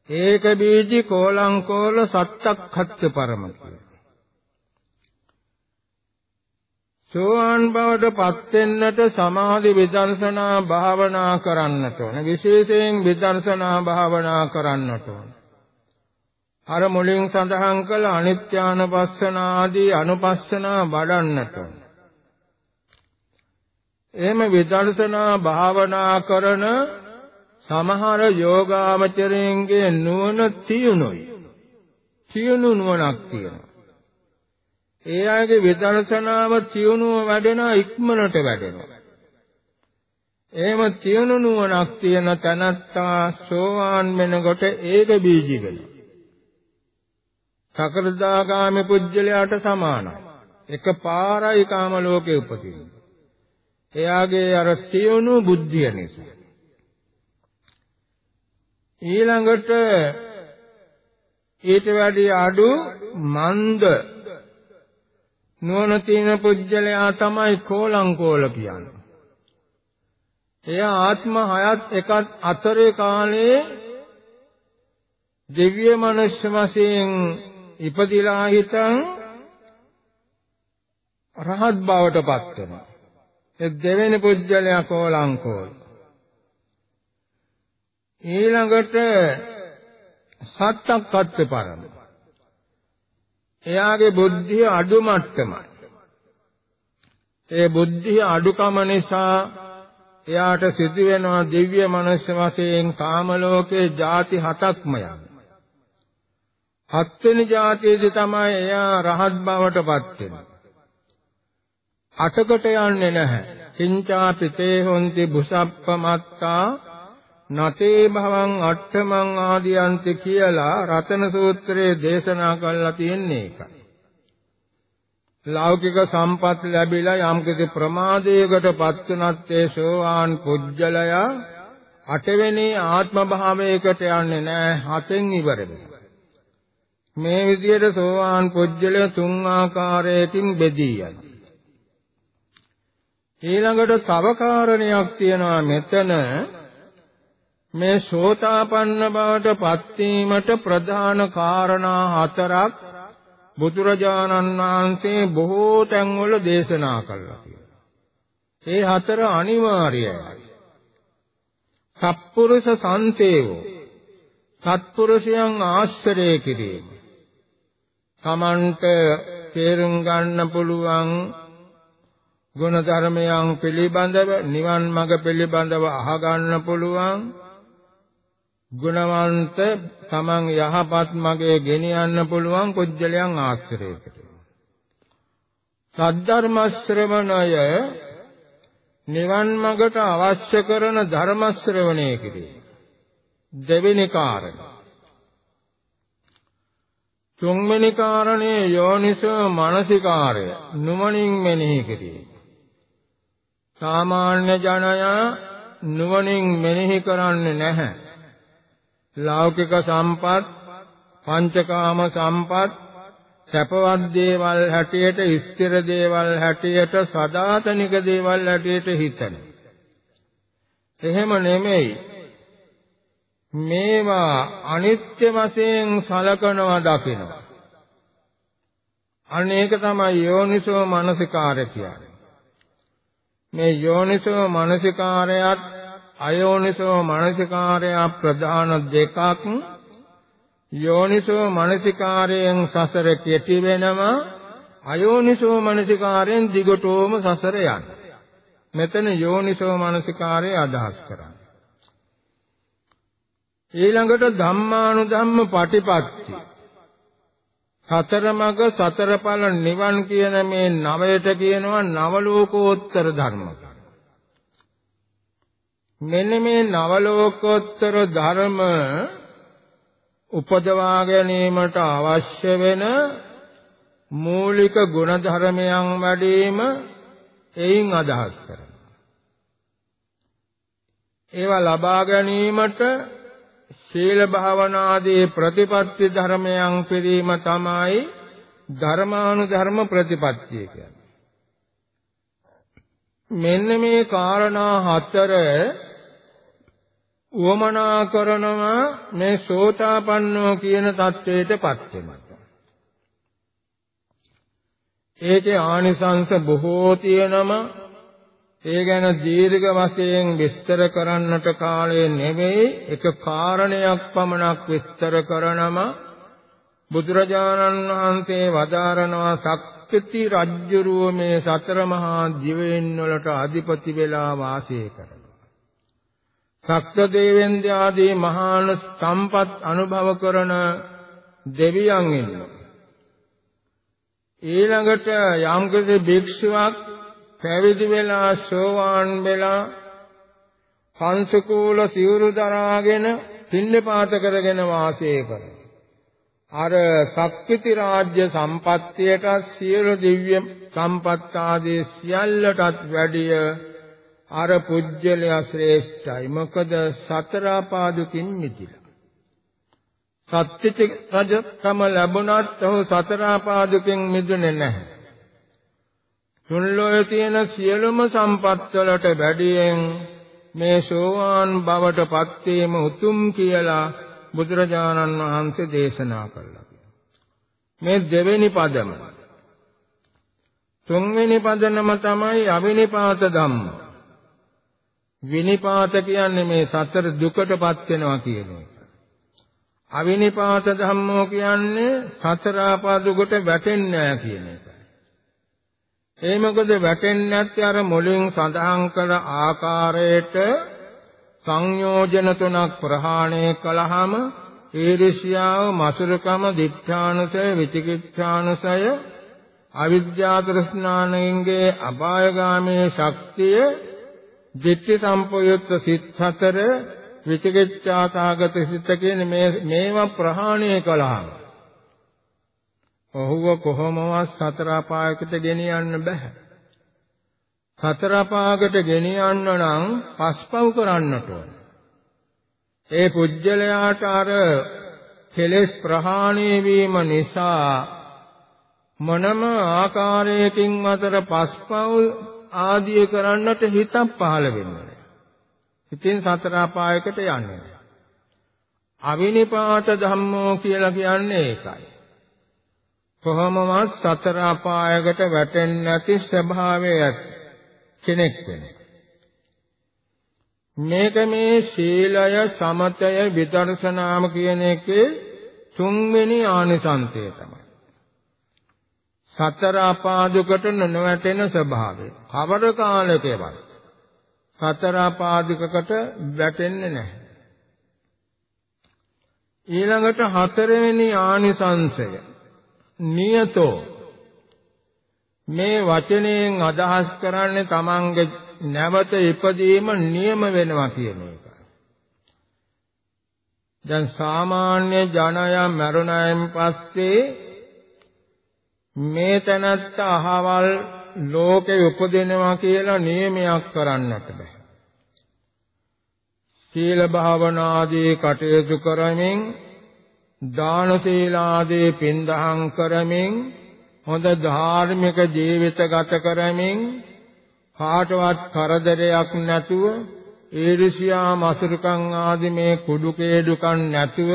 ඒක බීජි කෝලං කෝල සත්තක්ඛත්ත පරම සෝවාන් බවට පත් වෙන්නට සමාධි විදර්ශනා භාවනා කරන්නට ඕන. විශේෂයෙන් විදර්ශනා භාවනා කරන්නට ඕන. අර මුලින් සඳහන් කළ අනිත්‍යානුපස්සන ආදී අනුපස්සනා වඩන්නට එහෙම විදර්ශනා භාවනා කරන සමහර යෝගාමචරයන්ගේ නුවණ තියුණුයි. තියුණු නුවණක් තියෙනවා. ඒ අයගේ විදර්ශනාව තියුණුව වැඩෙනවා ඉක්මනට වැඩෙනවා. එහෙම තියුණු නුවණක් තියෙන තැනත්තා සෝවාන් වෙනකොට ඒක බීජි වෙනවා. සකෘදාගාමි පුජ්‍යලයට සමානයි. එක පාරයි කාම ලෝකේ උපදින්නේ. එයාගේ අර සියුණු බුද්ධිය නිසා. ඊළඟට ඊට වැඩි අඩු මන්ද නුවණ තියෙන පුජ්‍යලයා තමයි කෝලංකෝල කියන්නේ. එයා ආත්ම හයත් එකත් අතරේ කාලේ දිව්‍ය මනුෂ්‍ය වශයෙන් ඉපදිලා හිටන් රහත් බවට පත් වෙනවා. ඒ දෙවෙනි පුජ්‍යලයා කෝලංකෝල. ඊළඟට සත්තක් කත්ත පරම. එයාගේ බුද්ධිය අඩු මට්ටමයි. ඒ බුද්ධිය අඩුකම නිසා එයාට සිදු වෙනවා දිව්‍ය මනුෂ්‍ය වශයෙන් කාම ලෝකේ ಜಾති හතක්ම යන. හත්වෙනි જાතියේදී තමයි එයා රහත් බවට පත් වෙන්නේ. අටකට යන්නේ නැහැ. කිංචා පිතේ හොන්ති බුසප්පමත්තා නතේ භවං අට්ඨමං ආදියන්ති කියලා රතන සූත්‍රයේ දේශනා කරලා තියෙන්නේ ඒකයි. ලෞකික සම්පත් ලැබිලා යම්කිසි ප්‍රමාදයකට පත් වුණත් ඒ සෝවාන් පුජ්‍යලයා අටවෙනි ආත්ම භාවයකට යන්නේ නැහැ හතෙන් ඉවර වෙනවා. මේ විදිහට සෝවාන් පුජ්‍යලය තුන් ආකාරයකින් බෙදී යනවා. ඊළඟට තව කාරණයක් තියෙනවා මෙතන මේ සෝතාපන්න බවට පත්වීමට ප්‍රධාන කාරණා හතරක් බුදුරජාණන් වහන්සේ බොහෝ තැන්වල දේශනා කළා කියලා. ඒ හතර අනිවාර්යයි. සත්පුරුෂ සංසේවෝ සත්පුරුෂයන් ආශ්‍රය කිරීම තමන්ට තේරුම් ගන්න පුළුවන් ගුණ ධර්මයන් පිළිබඳව නිවන් මඟ පිළිබඳව අහගන්න පුළුවන් ගුණවන්ත තමන් යහපත් මගේ ගෙනියන්න පුළුවන් කුජලයන් ආශ්‍රයකට. සද්ධර්ම ශ්‍රවණය නිවන් මඟට අවශ්‍ය කරන ධර්ම ශ්‍රවණය කිරීම. දෙවෙනි කාරණය. තුන්වෙනි කාරණේ යෝනිසෝ මානසිකාරය. නුවණින් මෙනෙහි කිරීම. සාමාන්‍ය ජනයා නුවණින් මෙනෙහි කරන්නේ නැහැ. ලෞකික සම්පත් පංචකාම සම්පත් සැපවත් දේවල් හැටියට ස්ථිර දේවල් හැටියට සදාතනික දේවල් හැටියට හිතන. එහෙම නෙමෙයි. මේවා අනිත්‍ය වශයෙන් සලකනවා දකිනවා. අනේක තමයි යෝනිසෝ මනසිකාරය කියන්නේ. මේ යෝනිසෝ මනසිකාරයත් අයෝනිසෝ මනසිකාරය ප්‍රධාන දෙකක්. යෝනිසෝ මනසිකාරයෙන් සසර කෙටි වෙනවා. අයෝනිසෝ මනසිකාරයෙන් දිගටම සසර යන. මෙතන යෝනිසෝ මනසිකාරය අදහස් කරන්නේ. ඊළඟට ධම්මානුධම්ම පටිපත්ති. සතර මග සතර ඵල නිවන් කියන මේ නවයට කියනවා නවලෝකෝත්තර ධර්ම. මෙන්න මේ නවලෝකෝත්තර ධර්ම උපදවා ගැනීමට අවශ්‍ය වෙන මූලික ගුණ ධර්මයන් වැඩිම එයින් අදහස් කරනවා. ඒවා ලබා ගැනීමට සීල භාවනාදී ප්‍රතිපත්ති ධර්මයන් පිරීම තමයි ධර්මානුධර්ම ප්‍රතිපත්තිය කියන්නේ. මෙන්න මේ කාරණා හතර උවමනා කරනවා මේ සෝතාපන්නෝ කියන தത്വයටපත් වෙනවා. ඒකේ ආනිසංස බොහෝ තියෙනම ඒ ගැන දීර්ඝ වශයෙන් විස්තර කරන්නට කාලය නෙවෙයි එක කාරණයක් පමණක් විස්තර කරනම බුදුරජාණන් වහන්සේ වදාරනවා සක්විති රජ්ජුරුව මේ සතර මහා දිවයින් වලට අධිපති වෙලා වාසය කරන සක්ත දේවෙන්ද්‍ර ආදී මහාන සම්පත් අනුභව කරන දෙවියන් ඉන්නවා. ඊළඟට යම්කිසි භික්ෂුවක් පැවිදි වෙලා සෝවාන් වෙලා පංචකූල සිවුරු දරාගෙන පින්නපාත කරගෙන වාසය කරනවා. අර සක්විති රාජ්‍ය සම්පත්තියට සියලු දිව්‍ය සම්පත් ආදී සියල්ලටත් වැඩිය අර පුජ්‍යලයා ශ්‍රේෂ්ඨයි. මොකද සතර පාදුකින් මිදිලා. සත්‍ත්‍ය රජකම ලැබුණත් ඔහු සතර පාදුකින් මිදුනේ නැහැ. තුන්ලොයේ තියෙන සියලුම සම්පත් වලට වැඩියෙන් මේ සෝවාන් බවට පත් වීම උතුම් කියලා බුදුරජාණන් වහන්සේ දේශනා කළා. මේ දෙවෙනි පදම තුන්වෙනි පදනම තමයි අවිනිපාත ධම්ම. විනිපාත කියන්නේ මේ සතර දුකටපත් වෙනවා කියන එක. අවිනිපාත ධම්මෝ කියන්නේ සතර ආපාදුකට වැටෙන්නේ නැහැ කියන එක. ඒ මොකද වැටෙන්නේ නැත්නම් අර මුලින් සඳහන් කළ ආකාරයට සංයෝජන තුනක් ප්‍රහාණය කළාම ඊර්ෂ්‍යාව, මසුරුකම, දිඨානුසය, විචිකිච්ඡානුසය, අවිද්‍යා තෘෂ්ණාණයන්ගේ අපායගාමී ශක්තිය ditthi සම්පයුක්ත සිත් හතර විචිකිච්ඡා සාගත සිත කියන මේ මේවා ප්‍රහාණය කළාම ඔහුව කොහොමවත් සතර අපායකට ගෙනියන්න බෑ සතර අපායකට ගෙනියන්න නම් පස්පව් කරන්නට ඕන. ඒ පුජ්‍යලයාට අර කෙලෙස් ප්‍රහාණය වීම නිසා මොනම ආකාරයකින් අතර පස්පව් ආදිය කරන්නට හිතක් පහළ වෙන්නේ ඉතින් සතර අපායකට යන්නේ අවිනිපාත ධම්මෝ කියලා කියන්නේ ඒකයි. කොහොමවත් සතර අපායකට වැටෙන්නේ නැති ස්වභාවය කෙනෙක් වෙන්නේ. මේක මේ සීලය සමතය විදර්ශනාම කියන එකේ තුන්වෙනි ආනිසංසය තමයි. සතර අපාදුකට නොවැටෙන ස්වභාවය. කවර කාලයකවත් සතර අපාදුකකට වැටෙන්නේ නැහැ. ඊළඟට හතරවෙනි ආනිසංශය නියතෝ මේ වචනයෙන් අදහස් කරන්නේ තමන්ගේ නැවත ඉපදීම නියම වෙනවා කියන එක. දැන් සාමාන්‍ය ජනයා මරුණයින් පස්සේ මේ තැනත්ත අහවල් ලෝකේ උපදිනවා කියලා නියමයක් කරන්නට බෑ. සීල භාවනාදී කටයුතු කරමින් දාන සීලාදී පින්දහම් කරමින් හොඳ ධාර්මික ජීවිත ගත කරමින් කාටවත් කරදරයක් නැතුව ඊර්ෂ්‍යා මසුරුකම් ආදී මේ කුඩු කේඩුකම් නැතුව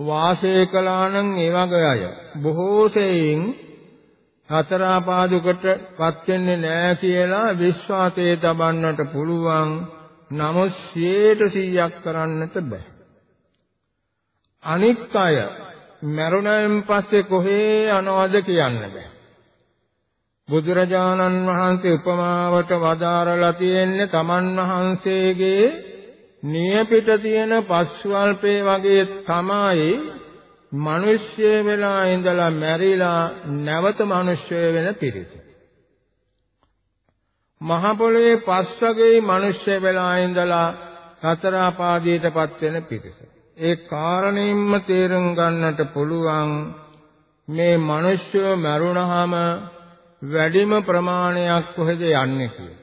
වාසය කළා නම් ඒ වගේ අය. බොහෝ සෙයින් හතර පාදුකටපත් වෙන්නේ නැහැ කියලා විශ්වාසයේ තබන්නට පුළුවන් නමුත් 100%ක් කරන්නට බෑ. අනික් අය මරුණයින් පස්සේ කොහේ යනවද කියන්න බෑ. බුදුරජාණන් වහන්සේ උපමාවට වදාරලා තියෙන්නේ තමන් වහන්සේගේ නියපිට තියෙන පස්වල්පේ වගේ තමයි මිනිස්සය වෙලා ඉඳලා මැරිලා නැවත මිනිස්සය වෙන පිරිස. මහ පොළවේ පස් වගේ මිනිස්සය වෙලා ඉඳලා සතර ආපාදීටපත් වෙන පිරිස. ඒ කාරණින්ම තේරුම් ගන්නට පුළුවන් මේ මිනිස්සු මරුණාම වැඩිම ප්‍රමාණයක් කොහෙද යන්නේ කියලා.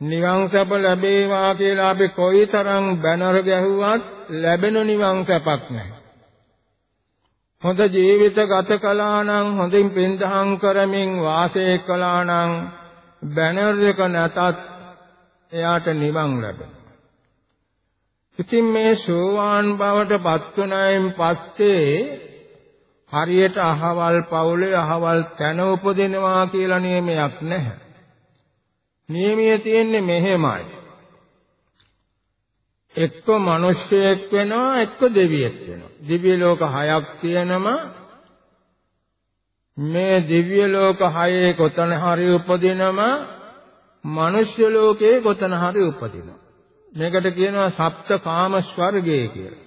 නිවන් සැප ලැබේවා කියලා අපි කොයිතරම් බැනර ගැහුවත් ලැබෙන නිවන් සැපක් නැහැ. හොඳ ජීවිත ගත කළා නම් හොඳින් පින්දහම් කරමින් වාසය කළා නම් බැනර් එක නැතත් එයාට නිවන් ලැබෙනවා. ඉතින් මේ සෝවාන් බවට පත් වුණායින් පස්සේ හරියට අහවල් පවුලේ අහවල් තැන උපදිනවා කියලා නියමයක් නැහැ. නියමයේ තියෙන්නේ මෙහෙමයි. එක්ක මිනිස්සෙක් වෙනවා එක්ක දෙවියෙක් වෙනවා. දිව්‍ය ලෝක හයක් තියෙනම මේ දිව්‍ය ලෝක හයේ කොතන හරි උපදිනම මනුෂ්‍ය ලෝකයේ කොතන හරි උපදිනවා. මේකට කියනවා සප්ත කාම ස්වර්ගය කියලා.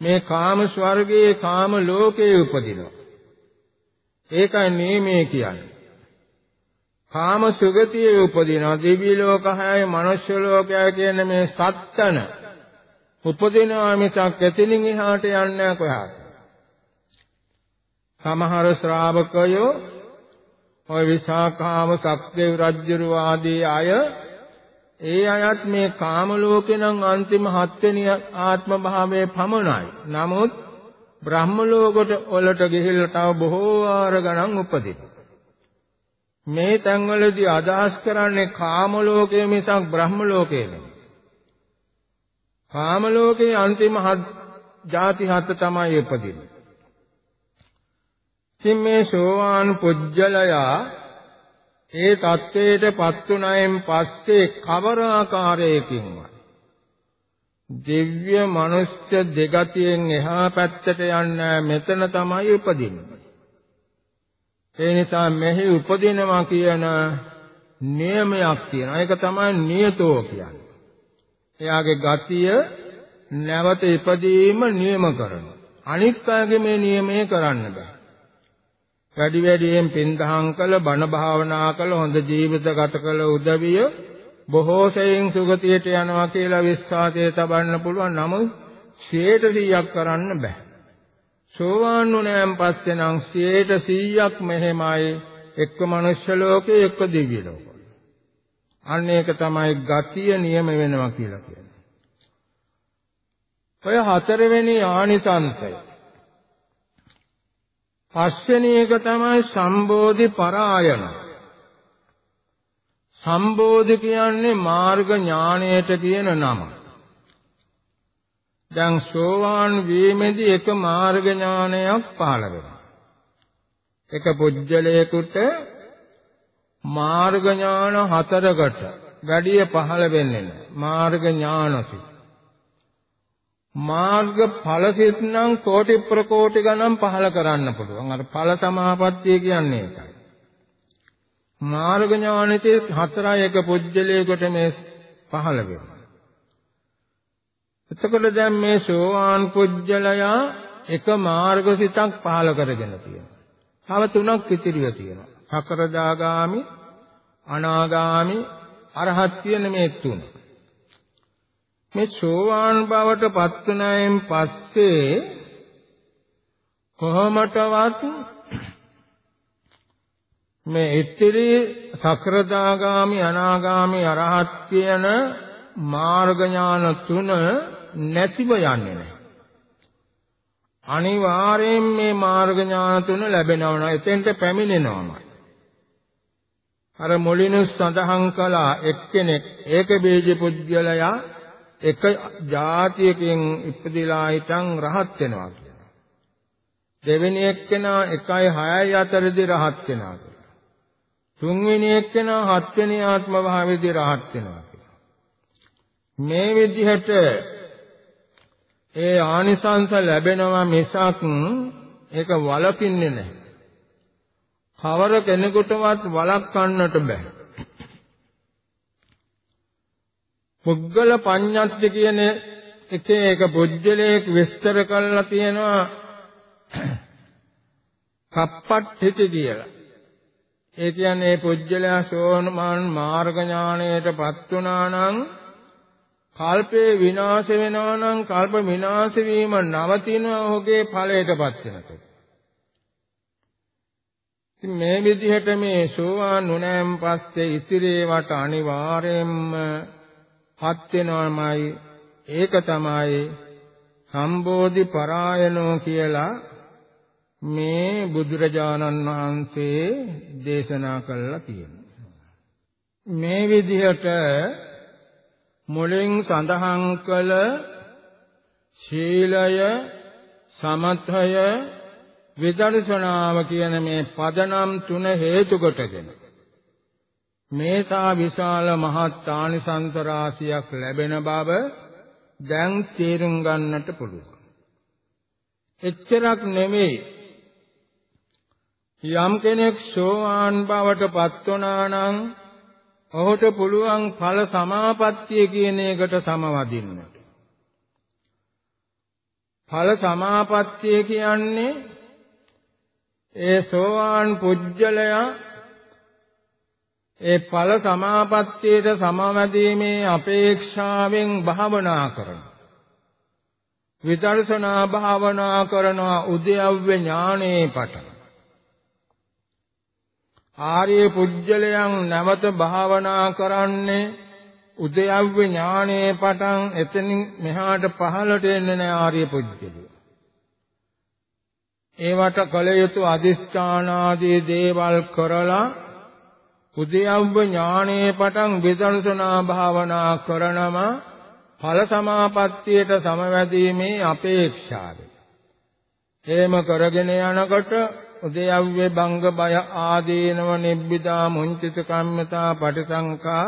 මේ කාම ස්වර්ගයේ කාම ලෝකයේ උපදිනවා. ඒකයි නීමේ කියන්නේ. කාම සුගතියේ උපදිනවා දිව්‍ය ලෝක හයයි මනුෂ්‍ය ලෝකය කියන මේ සත්තන උපදිනවා මිසක් එතනින් එහාට යන්නේ නැහැ කොහාට. සමහර ශ්‍රාවකයෝ ඔය විසාකාම සක්දේව රජුරු ආදී අය ඒ අයත් මේ කාම ලෝකේ නම් අන්තිම හත්වෙනි ආත්ම භාවයේ පමණයි. නමුත් බ්‍රහ්ම ලෝකෙට වලට ගිහිල්ලා තව බොහෝ වාර ගණන් උපදිනවා. මේ තැන්වලදී අදහස් කරන්නේ කාම ලෝකය මිසක් බ්‍රහ්ම ලෝකය නෙමෙයි. කාම ලෝකයේ අන්තිම හත් ಜಾති හත තමයි උපදින්නේ. ඉතින් මේ සෝවාන් පුජ්‍යලයා ඒ தത്വයට පත් උනායින් පස්සේ කවර ආකාරයකින්වත් දිව්‍ය මනුෂ්‍ය දෙගතියෙන් එහා පැත්තට යන්නේ මෙතන තමයි උපදින්නේ. ඒ නිසා මෙහි උපදිනවා කියන නියමයක් තියෙනවා. ඒක තමයි නියතෝ කියන්නේ. එයාගේ ගතිය නැවත ඉපදීම නියම කරනවා. අනිත් අයගේ මේ නියමය කරන්න බෑ. වැඩි වැඩියෙන් පින්දහම් කළ බණ භාවනා කළ හොඳ ජීවිත ගත කළ උදවිය බොහෝ සෙයින් සුගතියට යනවා කියලා විශ්වාසය තබන්න පුළුවන් නමුත් 100%ක් කරන්න බෑ. සෝවාන් වුණාන් පස්සේ නම් 100%ක් මෙහෙමයි එක්ක මනුෂ්‍ය ලෝකේ එක්ක දිව්‍ය ලෝකේ. අන්න ඒක තමයි ගතිය නියම වෙනවා කියලා කියන්නේ. ඔය හතරවෙනි ආනිසංසය. පස්වෙනි එක තමයි සම්බෝධි පරායන. සම්බෝධි කියන්නේ මාර්ග ඥාණයට කියන නම. දැන් සෝවාන් වීමේදී එක මාර්ග ඥානයක් පහළ වෙනවා. එක පුජ්‍යලයකට මාර්ග ඥාන හතරකට වැඩිය පහළ වෙන්නේ නැහැ. මාර්ග ඥානසි. මාර්ග ඵලසිත නම් කෝටි ප්‍රකෝටි ගණන් පහල කරන්න පුළුවන්. අර ඵල සමාපත්තිය කියන්නේ ඒකයි. මාර්ග ඥානෙතේ හතරයි එක පුජ්‍යලයකට මේ පහල වෙනවා. එතකොට දැන් මේ සෝවාන් පුජ්‍යලයා එක මාර්ගසිතක් පහල කරගෙන තියෙනවා. තව තුනක් ඉතිරිව තියෙනවා. සකරදාගාමි, අනාගාමි, අරහත් කියන මේ තුන. මේ සෝවාන් බවට පත් වුණායින් පස්සේ කොහොමටවත් මේ ඉතිරි සකරදාගාමි අනාගාමි අරහත් කියන මාර්ග ඥාන තුන නැතිව යන්නේ නැහැ. අනිවාර්යයෙන් මේ මාර්ග ඥාන තුන ලැබෙනවා. එතෙන්ට පැමිණෙනවාමයි. අර මුලිනුත් සඳහන් කළා එක්කෙනෙක් ඒක බීජ පුද්ගලයා එක જાතියකින් ඉපදිලා හිටන් රහත් වෙනවා කියලා. දෙවෙනි එක්කෙනා 1යි 6යි අතරදී රහත් වෙනවා කියලා. තුන්වෙනි එක්කෙනා හත්වෙනි ආත්ම භාවයේදී රහත් වෙනවා කියලා. මේ විදිහට ඒ ආනිසංස ලැබෙනවා මිසක් ඒක වලකින්නේ නැහැ. කවර කෙනෙකුටවත් වළක්වන්නට බෑ. පුද්ගල පඤ්ඤත්ති කියන එකේ එක පුජ්‍යලයක් විස්තර කරලා තියෙනවා කප්පට්ඨිති කියලා. ඒ කියන්නේ පුජ්‍යලයා සෝනමාන මාර්ග ඥාණයටපත් වුණා නම් කල්පේ විනාශ වෙනවා නම් කල්ප විනාශ වීම නවතින ඔහුගේ ඵලයටපත් වෙනකොට. ඉතින් මේ විදිහට මේ සෝවාන් වුණාන් පස්සේ ඉතිරේවට අනිවාර්යයෙන්ම පත් වෙනවමයි ඒක තමයි සම්බෝධි පරායනෝ කියලා මේ බුදුරජාණන් වහන්සේ දේශනා කළා තියෙනවා. මේ විදිහට මුලින් සඳහන් කළ ශීලය සමථය විදර්ශනාව කියන මේ පදනම් තුන හේතු කොටගෙන මේසා විශාල මහත් ආනිසංස රාශියක් ලැබෙන බව දැන් තේරුම් ගන්නට පුළුවන්. එච්චරක් නෙමෙයි යම් කෙනෙක් සෝවාන් බවට පත් වුණා නම් ඔහුට පුළුවන් ඵල සමාපත්තිය කියන එකට සමවදින්නට. ඵල සමාපත්තිය කියන්නේ ඒ සෝවාන් පුජ්‍යලයා ඒ ඵල සමාපත්තියට සමවැදීමේ අපේක්ෂාවෙන් භාවනා කරන විදර්ශනා භාවනා කරනවා උද්‍යව්‍ය ඥානේ පටන් ආර්ය පුජ්‍යලයන් නැවත භාවනා කරන්නේ උද්‍යව්‍ය ඥානේ පටන් එතනින් මෙහාට පහළට එන්නේ නැහැ ආර්ය පුජ්‍යලය ඒවට කල යුතු අදිස්ථානාදී දේවල් කරලා උද්‍යව්ව ඥානයේ පටන් විදර්ශනා භාවනා කරනම ඵල සමාපත්තියට සමවැදීමේ අපේක්ෂාවයි. එහෙම කරගෙන යනකොට උද්‍යව්වේ බංග බය ආදීනව නිබ්බිදා මුංචිත කම්මතා පටිසංකා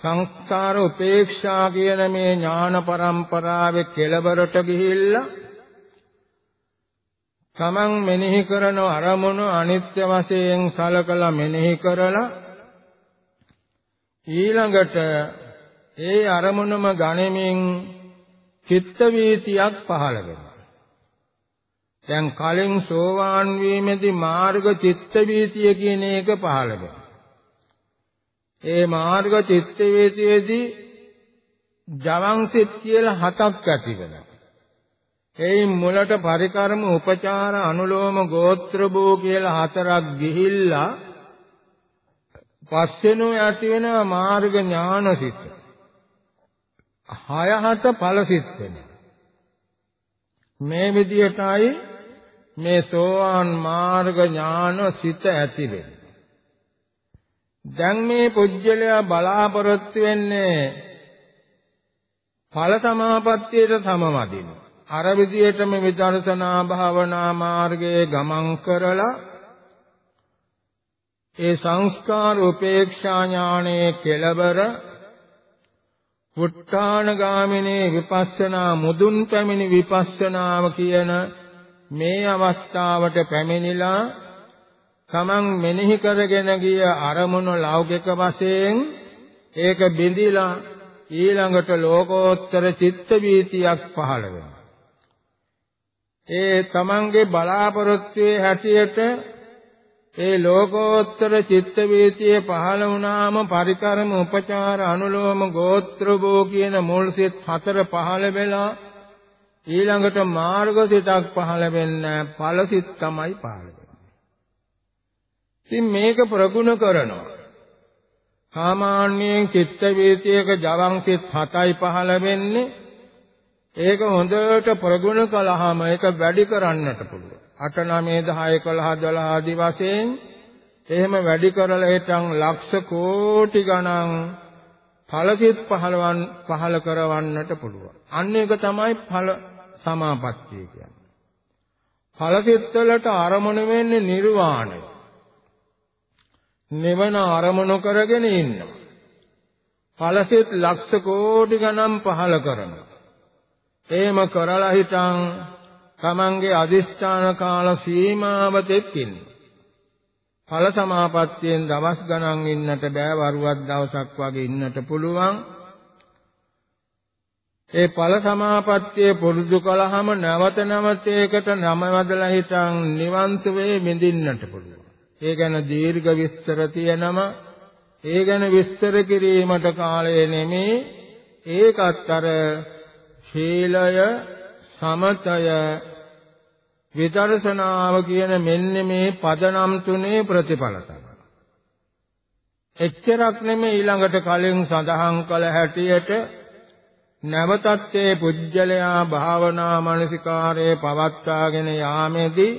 සංස්කාර උපේක්ෂා කියන මේ ඥාන පරම්පරාවේ කෙලවරට ගිහිල්ලා තමන් මෙනෙහි කරන අරමුණු අනිත්‍ය වශයෙන් සලකලා මෙනෙහි කරලා ඊළඟට ඒ අරමුණම ගණමින් චිත්ත වීතියක් පහළ වෙනවා. දැන් කලින් සෝවාන් වීමේදී මාර්ග චිත්ත වීතිය කියන එක පහළ වෙනවා. ඒ මාර්ග චිත්ත වීතියේදී ජවං සිත් කියලා හතක් ඇති වෙනවා. එයින් මුලට පරිකර්ම උපචාර අනුලෝම ගෝත්‍ර භෝ කියලා හතරක් ගිහිල්ලා පස්සෙනු යටි වෙන මාර්ග ඥානසිත හය හත ඵලසිත වෙනවා මේ විදියටයි මේ සෝවාන් මාර්ග ඥාන සිත ඇති වෙන්නේ. දැන් මේ පුජ්‍යලයා බලාපොරොත්තු වෙන්නේ ඵල සමාපත්තියට සමවදිනවා අර විදියටම විදර්ශනා භාවනා මාර්ගයේ ගමන් කරලා ඒ සංස්කාර උපේක්ෂා ඥානයේ කෙලවර පුට්ඨාන ගාමිනේ විපස්සනා මුදුන් පැමිණි විපස්සනාව කියන මේ අවස්ථාවට පැමිණිලා තමන් මෙනෙහි කරගෙන ගිය අරමුණු ලෞකික වශයෙන් ඒක බිඳිලා ඊළඟට ලෝකෝත්තර චිත්ත වීතියක් පහළ වෙනවා. ඒ තමන්ගේ බලාපොරොත්තුවේ හැටියට ඒ ලෝකෝත්තර චිත්ත වීතිය පහළ වුණාම පරිකරම උපචාර අනුලෝම ගෝත්‍රභෝ කියන මුල් සිත් හතර පහළ වෙලා ඊළඟට මාර්ගසිතක් පහළ වෙන්නේ ඵලසිත තමයි පහළ වෙන්නේ. ඉතින් මේක ප්‍රගුණ කරනවා. සාමාන්‍යයෙන් චිත්ත වීතියක ජවං සිත් 7යි පහළ වෙන්නේ. ඒක හොඳට ප්‍රගුණ කළාම ඒක වැඩි කරන්නට පුළුවන්. 8 9 10 11 12 ආදි වශයෙන් එහෙම වැඩි කරලා හිටන් ලක්ෂ කෝටි ගණන් ඵලසිත පහළවන් පහළ කරවන්නට පුළුවන්. අන්න ඒක තමයි ඵල සමාපත්තිය කියන්නේ. ඵලසිත වලට අරමුණු වෙන්නේ නිර්වාණය. නිවන අරමුණු කරගෙන ඉන්නවා. ඵලසිත ලක්ෂ කෝටි ගණන් පහළ කරනවා. එහෙම කරලා හිටන් තමන්ගේ අදිෂ්ඨාන කාල සීමාව දෙකින් ඵල සමාපත්තියෙන් දවස් ගණන් ඉන්නට බෑ වරුවක් දවසක් වගේ ඉන්නට පුළුවන් ඒ ඵල සමාපත්තිය පුරුදු කළාම නැවත නැවත ඒකට නම වදලා හිටන් නිවන් සුවේ මිදින්නට පුළුවන් ඒ ගැන දීර්ඝ විස්තර තියෙනම ඒ ගැන විස්තර කිරීමට කාලය නෙමේ ඒකත් අර ශීලය සමතය විදර්ශනාව කියන මෙන්න මේ පදනම් තුනේ ප්‍රතිඵල තමයි. එච්චරක් නෙමෙයි ඊළඟට කලින් සඳහන් කළ හැටියට නැවතත් ඒ පුජ්‍යලයා භාවනා මානසිකාරයේ පවත්වාගෙන යාමේදී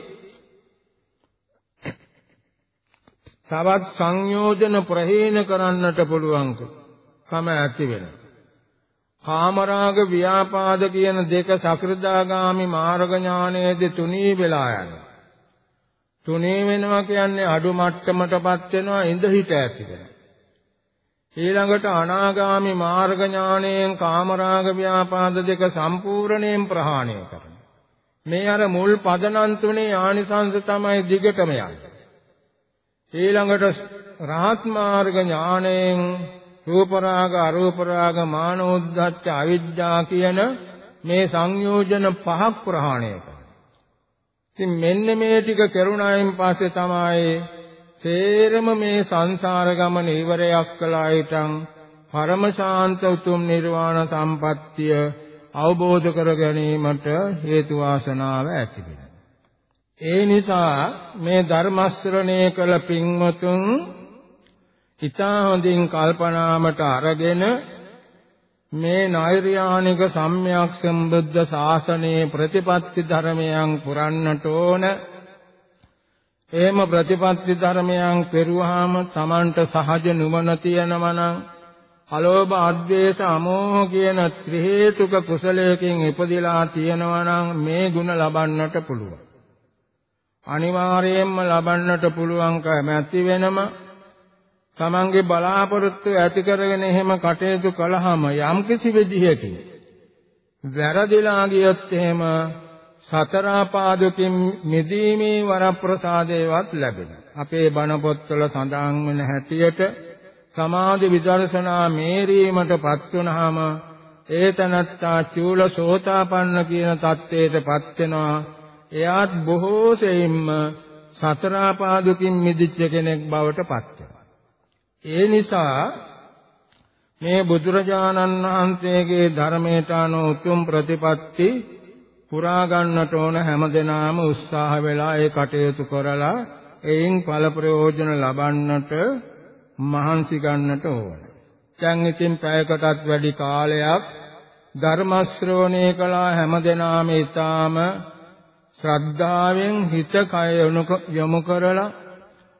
තවත් සංයෝජන ප්‍රහීන කරන්නට පුළුවන්කම ඇති වෙනවා. කාමරාග ව්‍යාපාද කියන දෙක සකෘදාගාමි මාර්ග ඥානයේදී තුනී වෙලා යනවා. තුනී වෙනවා කියන්නේ අඩු මට්ටමටපත් වෙනවා ඉඳ හිට ඇති වෙනවා. ඊළඟට අනාගාමි මාර්ග ඥානයෙන් කාමරාග ව්‍යාපාද දෙක සම්පූර්ණයෙන් ප්‍රහාණය කරනවා. මේ අර මුල් පදනම් තුනේ ආනිසංස තමයි දිගටම යන්නේ. ඊළඟට රහත් මාර්ග ඥාණයෙන් රූප රාග අරූප රාග මානෝද්දච්ච අවිජ්ජා කියන මේ සංයෝජන පහක් ප්‍රහාණය කරනවා. ඉතින් මෙන්න මේ ටික කරුණායින් පස්සේ තමයි සේරම මේ සංසාර ගමන ඉවරයක් කළා ඊටන් පරම ශාන්ත උතුම් නිර්වාණ සම්පත්තිය අවබෝධ කර ගැනීමට හේතු වාසනාව ඇති වෙනවා. ඒ නිසා මේ ධර්ම ශ්‍රවණය කළ පින්වතුන් ඉතා හොඳින් කල්පනාමට අරගෙන මේ නෛර්යානික සම්්‍යක් සම්බුද්ධ ශාසනයේ ප්‍රතිපත්ති ධර්මයන් පුරන්නට ඕන එහෙම ප්‍රතිපත්ති ධර්මයන් පෙරුවාම Tamanට සහජ නුවණ තියෙනවා නම් අලෝභ අද්වේෂ අමෝහ කියන ත්‍රි හේතුක කුසලයකින් ඉපදිලා තියෙනවා නම් මේ ಗುಣ ලබන්නට පුළුවන්. අනිවාර්යයෙන්ම ලබන්නට පුළුවන්කම ඇති වෙනම තමන්ගේ බලාපොරොත්තු ඇති කරගෙන එහෙම කටයුතු කළාම යම් කිසි විදිහකින් වැරදිලා ගියොත් එහෙම සතර ආපාදකින් මිදීමේ වරප්‍රසාදේවත් ලැබෙන. අපේ බණ පොත්වල සඳහන් වන හැටියට සමාධි විදර්ශනා මේරීමටපත් වුනහම ඒතනත්තා චූල සෝතාපන්න කියන தത്വයටපත් වෙනවා. එයාත් බොහෝ සෙයින්ම සතර ආපාදකින් මිදිච්ච කෙනෙක් බවටපත් වෙනවා. ඒ නිසා මේ බුදුරජාණන් වහන්සේගේ ධර්මයට අනුව උතුම් ප්‍රතිපත්ති පුරා ගන්නට ඕන හැමදෙනාම උත්සාහ වෙලා ඒ කටයුතු කරලා එයින් ඵල ප්‍රයෝජන ලබන්නට මහන්සි ගන්නට ඕන. දැන් ඉතින් පැයකටත් වැඩි කාලයක් ධර්ම ශ්‍රවණය කළා හැමදෙනාම ඊටාම ශ්‍රද්ධාවෙන් හිත කය යොමු කරලා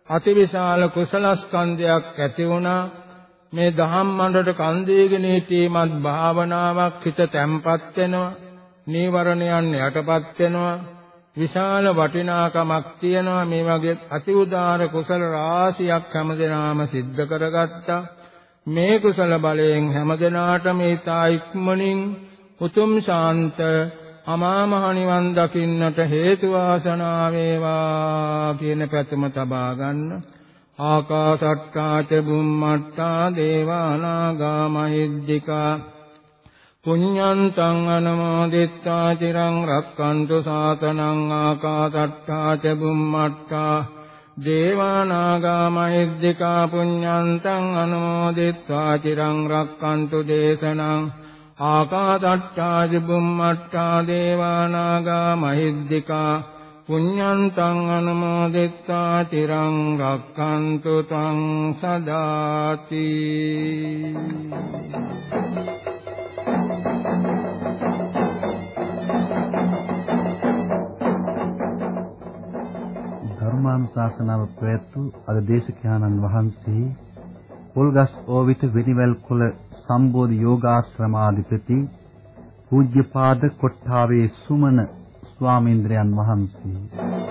අතිවිශාල කුසලස්කන්ධයක් ඇති වුණා මේ දහම් මඬට කන් දීගෙන සිටීමත් භාවනාවක් හිත තැම්පත් වෙනවා නීවරණයන් යටපත් වෙනවා. විශාල වටිනාකමක් තියෙනවා. මේ වගේ අති උදාර කුසල රාශියක් හැමදෙනාම සිද්ධ කරගත්තා. මේ කුසල බලයෙන් හැමදෙනාටම ඊතා ඉක්මනින් උතුම් ශාන්ත අමා මහ නිවන් දකින්නට හේතු වාසනා වේවා කියන පැතුම තබා ගන්න. ආකාසට්ටා ච බුම්මට්ටා දේවානාගා මහිද්దికා පුඤ්ඤන්තං අනුමෝදිත්වා චිරං රක්칸තු සාතනං ආකාසට්ඨා ච බුම්මට්ඨා දේවානාගා මහිද්దికා පුඤ්ඤන්තං අනුමෝදිත්වා චිරං රක්칸තු දේශනං ආකාසට්ඨා ච බුම්මට්ඨා දේවානාගා මහිද්దికා පුඤ්ඤන්තං අනුමෝදිත්වා චිරං රක්칸තු තං සදාති ධර්මානුශාසනාව ප්‍රයත්තු අද දේශකයන්න් වහන්සේ පොල්ගස් ඕවිත වෙනිවැල් කුල සම්බෝධි යෝගාශ්‍රමාධිපති පූජ්‍යපාද කොට්ටාවේ සුමන ස්වාමීන්ද්‍රයන් වහන්සේ.